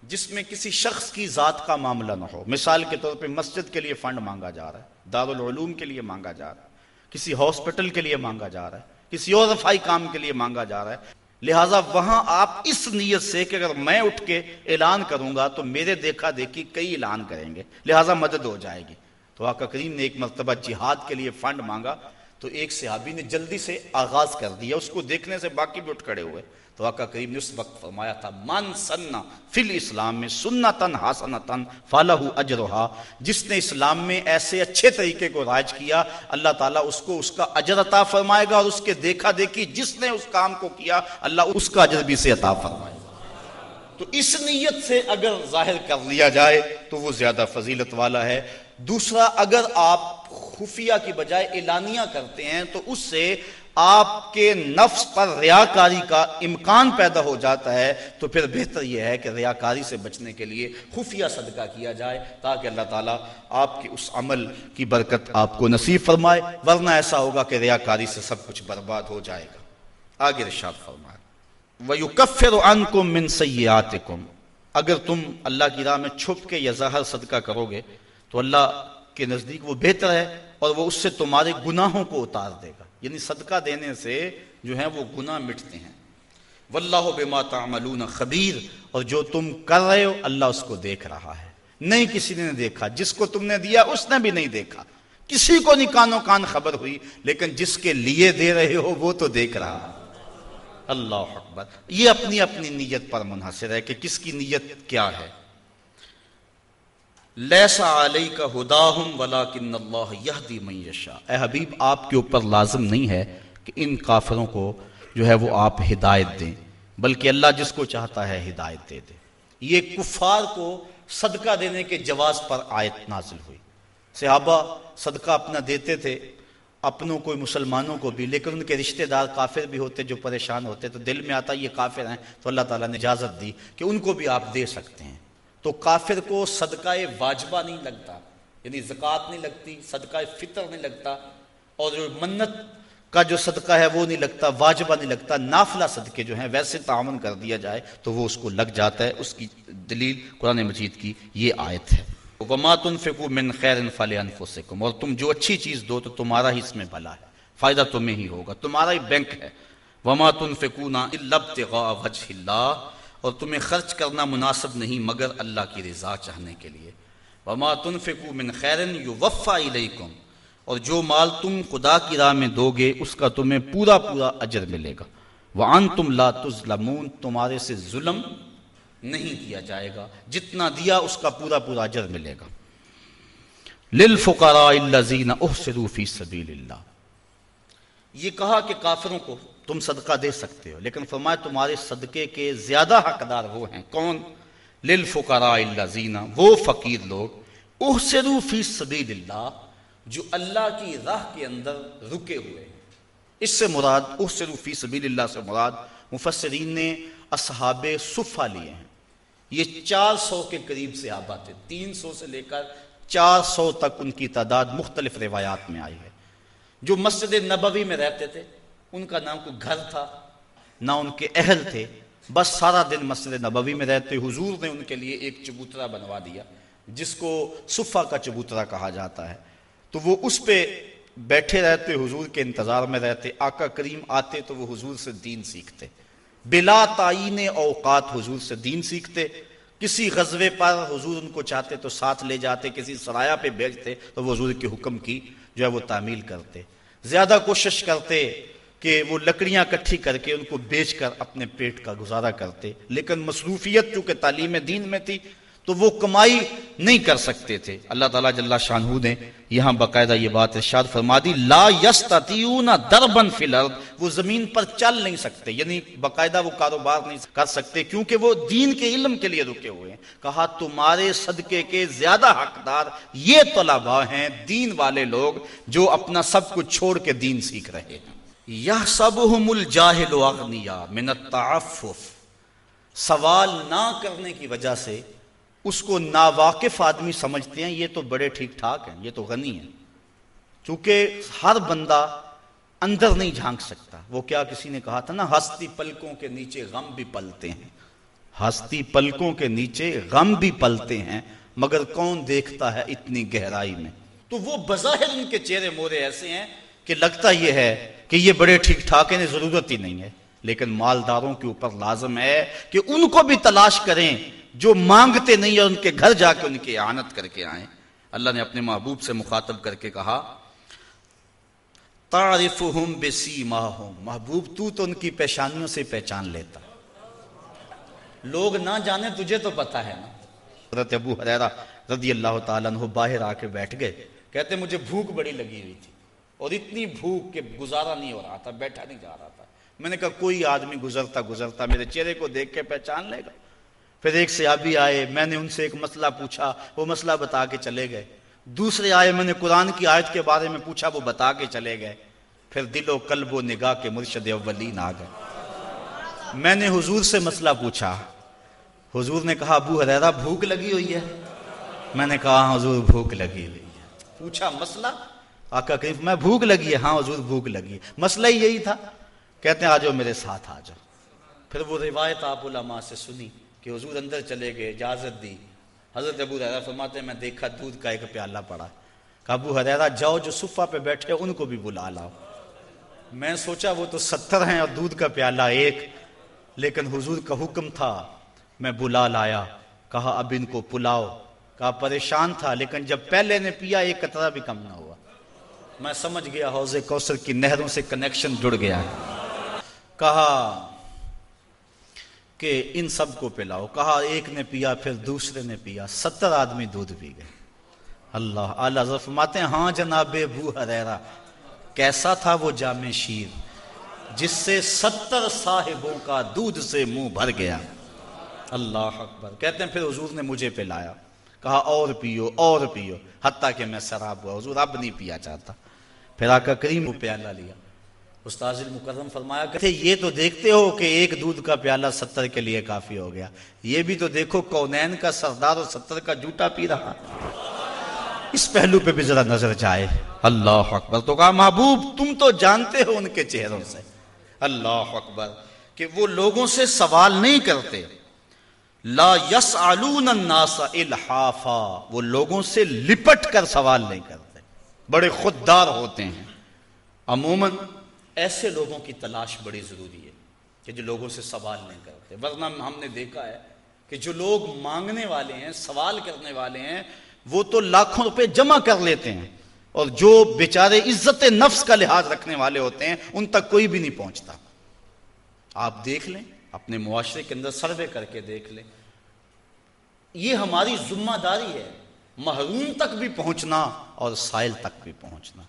جس میں کسی شخص کی ذات کا معاملہ نہ ہو۔ مثال کے طور پہ مسجد کے لیے فنڈ مانگا جا رہا ہے، دارالعلوم کے لیے مانگا جا رہا ہے، کسی ہاسپٹل کے لیے مانگا جا رہا ہے، کسی اور رفائی کام کے لیے مانگا جا رہا ہے۔ لہٰذا وہاں آپ اس نیت سے کہ اگر میں اٹھ کے اعلان کروں گا تو میرے دیکھا دیکھی کئی اعلان کریں گے، لہٰذا مدد ہو جائے گی۔ تو آقا کریم نے ایک مرتبہ جہاد کے لیے فنڈ مانگا تو ایک صحابی نے جلدی سے آغاز کر دیا، اس کو دیکھنے سے باقی بھی اٹھ کھڑے ہوئے۔ تو آقا کریم نے اس وقت فرمایا تھا، من سننا فی الاسلام میں سننا تن ہاسن تن فالہ اجرہا جس نے اسلام میں ایسے اچھے طریقے کو رائج کیا، اللہ تعالیٰ اس کو اس کا اجر عطا فرمائے گا اور اس کے دیکھا دیکھی جس نے اس کام کو کیا، اللہ اس کا اجر بھی سے عطا فرمائے گا۔ تو اس نیت سے اگر ظاہر کر لیا جائے تو وہ زیادہ فضیلت والا ہے۔ دوسرا، اگر آپ خفیہ کی بجائے اعلانیہ کرتے ہیں، تو اس سے آپ کے نفس پر ریاکاری کا امکان پیدا ہو جاتا ہے۔ تو پھر بہتر یہ ہے کہ ریاکاری سے بچنے کے لیے خفیہ صدقہ کیا جائے، تاکہ اللہ تعالیٰ آپ کے اس عمل کی برکت آپ کو نصیب فرمائے۔ ورنہ ایسا ہوگا کہ ریاکاری سے سب کچھ برباد ہو جائے گا۔ آگے رشاد فرمائے۔ وَيُكَفِّرُ عَنْكُم مِّن سَيِّئَاتِكُم۔ اگر تم اللہ کی راہ میں چھپ کے یا ظاہر صدقہ کرو گے تو اللہ کے نزدیک وہ بہتر ہے اور وہ اس سے تمہارے گناہوں کو اتار دے گا۔ یعنی صدقہ دینے سے جو ہیں وہ گناہ مٹتے ہیں۔ واللہ بما تعملون خبیر۔ اور جو تم کر رہے ہو، اللہ اس کو دیکھ رہا ہے۔ نہیں کسی نے دیکھا، جس کو تم نے دیا، اس نے بھی نہیں دیکھا۔ کسی کو نہیں کانوں کان خبر ہوئی، لیکن جس کے لیے دے رہے ہو، وہ تو دیکھ رہا۔ اللہ اکبر۔ یہ اپنی اپنی نیت پر منحصر ہے کہ کس کی نیت کیا ہے۔ لیسا علی کا ہدا ولیکن اللہ یہدی من یشا اے حبیب، آپ کے اوپر لازم نہیں ہے کہ ان کافروں کو جو ہے وہ آپ ہدایت دیں، بلکہ اللہ جس کو چاہتا ہے ہدایت دے دے۔ یہ کفار کو صدقہ دینے کے جواز پر آیت نازل ہوئی۔ صحابہ صدقہ اپنا دیتے تھے، اپنوں کو مسلمانوں کو بھی، لیکن ان کے رشتہ دار کافر بھی ہوتے جو پریشان ہوتے، تو دل میں آتا یہ کافر ہیں، تو اللہ تعالیٰ نے اجازت دی کہ ان کو بھی آپ دے سکتے ہیں۔ تو کافر کو صدقہ واجبہ نہیں لگتا یعنی زکوٰۃ نہیں لگتی، صدقہ فطر نہیں لگتا، اور جو منت کا جو صدقہ ہے وہ نہیں لگتا، واجبہ نہیں لگتا، نافلہ صدقے جو ہیں، ویسے تعاون کر دیا جائے تو وہ اس کو لگ جاتا ہے۔ اس کی دلیل قرآن مجید کی یہ آیت ہے۔ وما تنفقوا من خیر فلانفسکم اور تم جو اچھی چیز دو تو تمہارا ہی اس میں بھلا ہے، فائدہ تمہیں ہی ہوگا، تمہارا ہی بینک ہے۔ وما تنفقون الا ابتغاء وجه اللہ اور تمہیں خرچ کرنا مناسب نہیں مگر اللہ کی رضا چاہنے کے لیے۔ وما تنفقوا من خیر یوفا الیکم اور جو مال تم خدا کی راہ میں دو گے اس کا تمہیں پورا پورا اجر ملے گا۔ وانتم لا تظلمون، تمہارے سے ظلم نہیں کیا جائے گا۔ جتنا دیا، اس کا پورا پورا اجر ملے گا۔ للفقراء الذين احصروا في سبيل اللہ یہ کہا کہ کافروں کو تم صدقہ دے سکتے ہو۔ لیکن فرمایا تمہارے صدقے کے زیادہ حقدار وہ ہیں۔ کون؟ للفقراء الذین۔ وہ فقیر لوگ۔ احسروا فی سبیل اللہ جو اللہ کی راہ کے اندر رکے ہوئے ہیں۔ اس سے مراد احسروا فی سبیل اللہ سے مراد، مفسرین نے اصحاب صفہ لیے ہیں۔ یہ چار سو کے قریب سے آبا تھے تین سو سے لے کر چار سو تک ان کی تعداد مختلف روایات میں آئی ہے۔ جو مسجد نبوی میں رہتے تھے ان کا نام کوئی گھر تھا، نہ ان کے اہل تھے۔ بس سارا دن مسجد نبوی میں رہتے، حضور نے ان کے لیے ایک چبوترا بنوا دیا، جس کو صفا کا چبوترا کہا جاتا ہے۔ تو وہ اس پہ بیٹھے رہتے، حضور کے انتظار میں رہتے۔ آقا کریم آتے تو وہ حضور سے دین سیکھتے۔ بلا تعین اوقات حضور سے دین سیکھتے۔ کسی غزوے پر حضور ان کو چاہتے تو ساتھ لے جاتے، کسی سرایہ پہ بھیجتے تو وہ حضور کے حکم کی جو ہے وہ تعمیل کرتے۔ زیادہ کوشش کرتے کہ وہ لکڑیاں کٹھی کر کے ان کو بیچ کر اپنے پیٹ کا گزارا کرتے، لیکن مصروفیت چونکہ تعلیم دین میں تھی، تو وہ کمائی نہیں کر سکتے تھے۔ اللہ تعالیٰ جل شاہ نے یہاں باقاعدہ یہ بات ارشاد فرما دی، لا یستطیعون دربن فی الارض، وہ زمین پر چل نہیں سکتے یعنی باقاعدہ وہ کاروبار نہیں کر سکتے، کیونکہ وہ دین کے علم کے لیے رکے ہوئے ہیں۔ کہا، تمہارے صدقے کے زیادہ حقدار یہ طلباء ہیں، دین والے لوگ جو اپنا سب کچھ چھوڑ کے دین سیکھ رہے ہیں۔ یہ سب الجاہل اغنیا من التعفف۔ سوال نہ کرنے کی وجہ سے اس کو ناواقف آدمی سمجھتے ہیں، یہ تو بڑے ٹھیک ٹھاک ہیں، یہ تو غنی ہیں۔ چونکہ ہر بندہ اندر نہیں جھانک سکتا۔ وہ کیا کسی نے کہا تھا نا، ہستی پلکوں کے نیچے غم بھی پلتے ہیں۔ ہستی پلکوں کے نیچے غم بھی پلتے ہیں، مگر کون دیکھتا ہے اتنی گہرائی میں؟ تو وہ بظاہر ان کے چہرے مورے ایسے ہیں کہ لگتا یہ ہے کہ یہ بڑے ٹھیک ٹھاک ہیں ضرورت ہی نہیں ہے، لیکن مالداروں کے اوپر لازم ہے کہ ان کو بھی تلاش کریں، جو مانگتے نہیں اور ان کے گھر جا کے ان کی آنت کر کے آئیں۔ اللہ نے اپنے محبوب سے مخاطب کر کے کہا تعریف ہوں بے محبوب تو تو ان کی پیشانیوں سے پہچان لیتا۔ لوگ نہ جانے، تجھے تو پتا ہے نا۔ حضرت ابو حریرہ رضی اللہ تعالیٰ عنہ باہر آ کے بیٹھ گئے، کہتے، مجھے بھوک بڑی لگی ہوئی تھی۔ اور اتنی بھوک کہ گزارا نہیں ہو رہا تھا، بیٹھا نہیں جا رہا تھا۔ میں نے کہا، کوئی آدمی گزرتا گزرتا، میرے چہرے کو دیکھ کے پہچان لے گا۔ پھر ایک سیابی آئے، میں نے ان سے ایک مسئلہ پوچھا، وہ مسئلہ بتا کے چلے گئے۔ دوسرے آئے، میں نے قرآن کی آیت کے بارے میں پوچھا، وہ بتا کے چلے گئے۔ پھر دل و قلب و نگاہ کے مرشد اولین آ گئے۔ میں نے حضور سے مسئلہ پوچھا۔ حضور نے کہا، ابو حریرہ، بھوک لگی ہوئی ہے؟ میں نے کہا ہاں حضور، بھوک لگی ہوئی ہے۔ پوچھا، مسئلہ؟ آقا کریم میں بھوک لگی ہے۔ ہاں حضور، بھوک لگی ہے۔ مسئلہ ہی یہی تھا۔ کہتے ہیں، آ جاؤ میرے ساتھ، آ جاؤ۔ پھر وہ روایت آپ علماء سے سنی کہ حضور اندر چلے گئے، اجازت دی۔ حضرت ابو حریرہ فرماتے ہیں، میں دیکھا دودھ کا ایک پیالہ پڑا۔ کہ ابو حریرہ جاؤ جو صفہ پہ بیٹھے، ان کو بھی بلا لاؤ۔ میں سوچا، وہ تو ستر ہیں اور دودھ کا پیالہ ایک، لیکن حضور کا حکم تھا، میں بلا لایا۔ کہا، اب ان کو پلاؤ۔ کہا، پریشان تھا، لیکن جب پہلے نے پیا، ایک قطرہ بھی کم نہ ہوا میں سمجھ گیا حوض کوثر کی نہروں سے کنیکشن جڑ گیا۔ کہا کہ ان سب کو پلاؤ۔ کہا ایک نے پیا پھر دوسرے نے پیا۔ ستر آدمی دودھ پی گئے۔ اللہ اعلیٰ فرماتے ہیں ہاں جناب بو حریرہ، کیسا تھا وہ جامع شیر جس سے ستر صاحبوں کا دودھ سے منہ بھر گیا۔ اللہ اکبر۔ کہتے ہیں، پھر حضور نے مجھے پلایا۔ کہا، اور پیو اور پیو۔ حتیٰ کہ میں سراب ہوا۔ حضور اب نہیں پیا چاہتا۔ پھر آقا کریم کو پیالہ لیا۔ استاذ المکرم فرمایا کہ یہ تو دیکھتے ہو کہ ایک دودھ کا پیالہ ستر کے لیے کافی ہو گیا۔ یہ بھی تو دیکھو، کونین کا سردار اور ستر کا جوٹا پی رہا۔ اس پہلو پہ بھی ذرا نظر جائے۔ اللہ اکبر، تو کہا، محبوب، تم تو جانتے ہو ان کے چہروں سے۔ اللہ اکبر، کہ وہ لوگوں سے سوال نہیں کرتے۔ لا یس الناس الحافا، وہ لوگوں سے لپٹ کر سوال نہیں کرتے۔ بڑے خوددار ہوتے ہیں۔ عموماً ایسے لوگوں کی تلاش بڑی ضروری ہے کہ جو لوگوں سے سوال نہیں کرتے۔ ورنہ ہم نے دیکھا ہے کہ جو لوگ مانگنے والے ہیں، سوال کرنے والے ہیں، وہ تو لاکھوں روپے جمع کر لیتے ہیں۔ اور جو بیچارے عزت نفس کا لحاظ رکھنے والے ہوتے ہیں، ان تک کوئی بھی نہیں پہنچتا۔ آپ دیکھ لیں، اپنے معاشرے کے اندر سروے کر کے دیکھ لیں۔ یہ ہماری ذمہ داری ہے۔ محروم تک بھی پہنچنا اور سائل تک بھی پہنچنا۔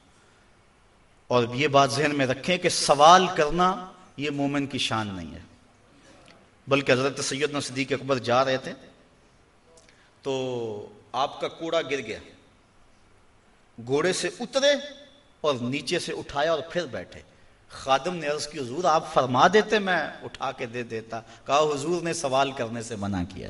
اور یہ بات ذہن میں رکھیں کہ سوال کرنا یہ مومن کی شان نہیں ہے۔ بلکہ حضرت سیدنا صدیق اکبر جا رہے تھے تو آپ کا کوڑا گر گیا۔ گھوڑے سے اترے اور نیچے سے اٹھایا اور پھر بیٹھے۔ خادم نے عرض کی، حضور، آپ فرما دیتے، میں اٹھا کے دے دیتا۔ کہا، حضور نے سوال کرنے سے منع کیا۔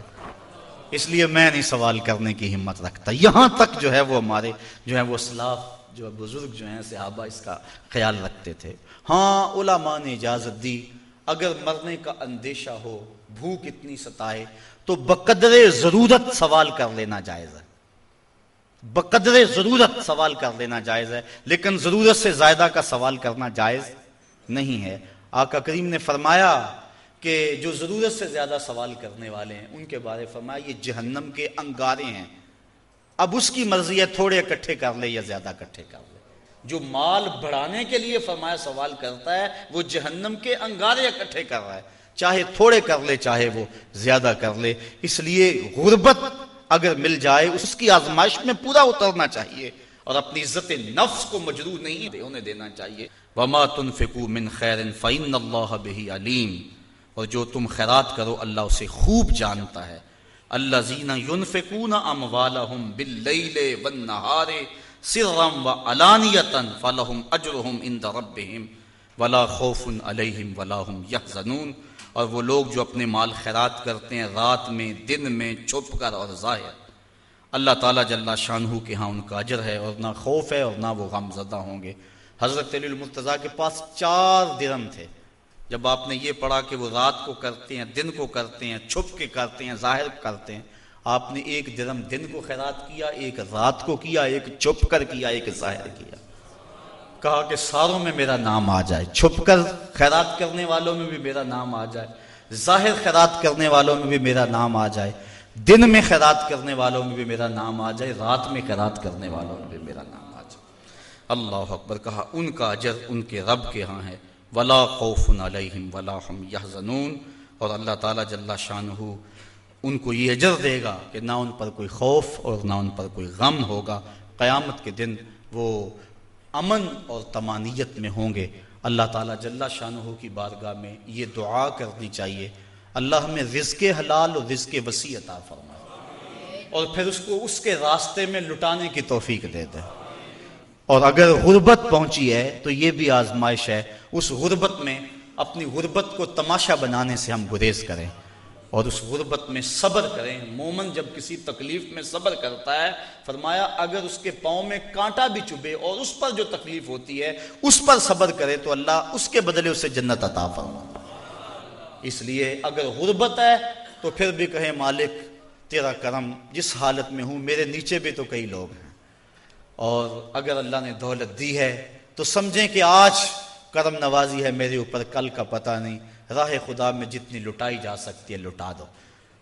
اس لیے میں نہیں سوال کرنے کی ہمت رکھتا یہاں تک جو ہے وہ ہمارے جو ہے وہ سلاف جو بزرگ جو ہیں، صحابہ اس کا خیال رکھتے تھے۔ ہاں علماء نے اجازت دی، اگر مرنے کا اندیشہ ہو، بھوک اتنی ستائے، تو بقدر ضرورت سوال کر لینا جائز ہے۔ بقدر ضرورت سوال کر لینا جائز ہے، لیکن ضرورت سے زائدہ کا سوال کرنا جائز نہیں ہے۔ آقا کریم نے فرمایا کہ جو ضرورت سے زیادہ سوال کرنے والے ہیں، ان کے بارے فرمایا یہ جہنم کے انگارے ہیں۔ اب اس کی مرضی ہے تھوڑے اکٹھے کر لے یا زیادہ اکٹھے کر لے۔ جو مال بڑھانے کے لیے فرمایا سوال کرتا ہے، وہ جہنم کے انگارے اکٹھے کر رہا ہے۔ چاہے تھوڑے کر لے، چاہے وہ زیادہ کر لے۔ اس لیے غربت اگر مل جائے، اس کی آزمائش میں پورا اترنا چاہیے۔ اور اپنی عزت نفس کو مجرو نہیں انہیں دینا چاہیے۔ وما تنفقوا من خیر فإن اللہ به علیم اور جو تم خیرات کرو اللہ اسے خوب جانتا ہے۔ اللہ زین ينفقون اموالهم باللیل والنهار سرا وعلانیتا فلهم اجرهم عند ربهم ولا خوف علیہم ولا هم يحزنون اور وہ لوگ جو اپنے مال خیرات کرتے ہیں رات میں، دن میں، چھپ کر اور ظاہر۔ اللہ تعالیٰ جل شانہ کے ہاں ان کا اجر ہے اور نہ خوف ہے اور نہ وہ غم زدہ ہوں گے۔ حضرت علی المرتضیٰ کے پاس چار درم تھے۔ جب آپ نے یہ پڑھا کہ وہ رات کو کرتے ہیں، دن کو کرتے ہیں، چھپ کے کرتے ہیں، ظاہر کرتے ہیں، آپ نے ایک درم دن کو خیرات کیا، ایک رات کو کیا، ایک چھپ کر کیا، ایک ظاہر کیا۔ کہا کہ ساروں میں میرا نام آ جائے، چھپ کر خیرات کرنے والوں میں بھی میرا نام آ جائے، ظاہر خیرات کرنے والوں میں بھی میرا نام آ جائے، دن میں خیرات کرنے والوں میں بھی میرا نام آ جائے، رات میں خیرات کرنے والوں میں بھی میرا نام آ جائے۔ اللہ اکبر، کہا ان کا اجر ان کے رب کے ہاں ہے۔ ولا خوف علیہم ولا ہم یحزنون۔ اور اللہ تعالیٰ جل شانہ ان کو یہ اجر دے گا کہ نہ ان پر کوئی خوف اور نہ ان پر کوئی غم ہوگا۔ قیامت کے دن وہ امن اور تمانیت میں ہوں گے۔ اللہ تعالیٰ جل شاہ کی بارگاہ میں یہ دعا کرنی چاہیے۔ اللہ ہمیں رزق حلال اور رزق وسیع عطا فرمائے۔ اور پھر اس کو اس کے راستے میں لٹانے کی توفیق دے دے۔ اور اگر غربت پہنچی ہے تو یہ بھی آزمائش ہے اس غربت میں اپنی غربت کو تماشا بنانے سے ہم گریز کریں اور اس غربت میں صبر کریں۔ مومن جب کسی تکلیف میں صبر کرتا ہے، فرمایا، اگر اس کے پاؤں میں کانٹا بھی چبے اور اس پر جو تکلیف ہوتی ہے، اس پر صبر کرے تو اللہ اس کے بدلے اسے جنت عطا فرما اس لیے اگر غربت ہے تو پھر بھی کہے مالک، تیرا کرم، جس حالت میں ہوں، میرے نیچے بھی تو کئی لوگ ہیں۔ اور اگر اللہ نے دولت دی ہے تو سمجھیں کہ آج کرم نوازی ہے میرے اوپر، کل کا پتہ نہیں۔ راہ خدا میں جتنی لٹائی جا سکتی ہے، لٹا دو۔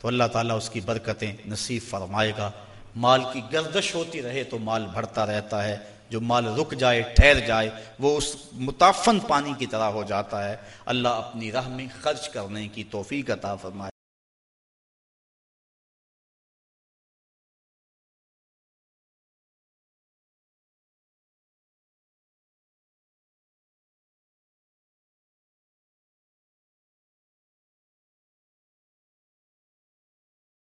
تو اللہ تعالیٰ اس کی برکتیں نصیب فرمائے گا۔ مال کی گردش ہوتی رہے تو مال بڑھتا رہتا ہے۔ جو مال رک جائے، ٹھہر جائے، وہ اس متافن پانی کی طرح ہو جاتا ہے۔ اللہ اپنی راہ میں خرچ کرنے کی توفیق عطا فرمائے۔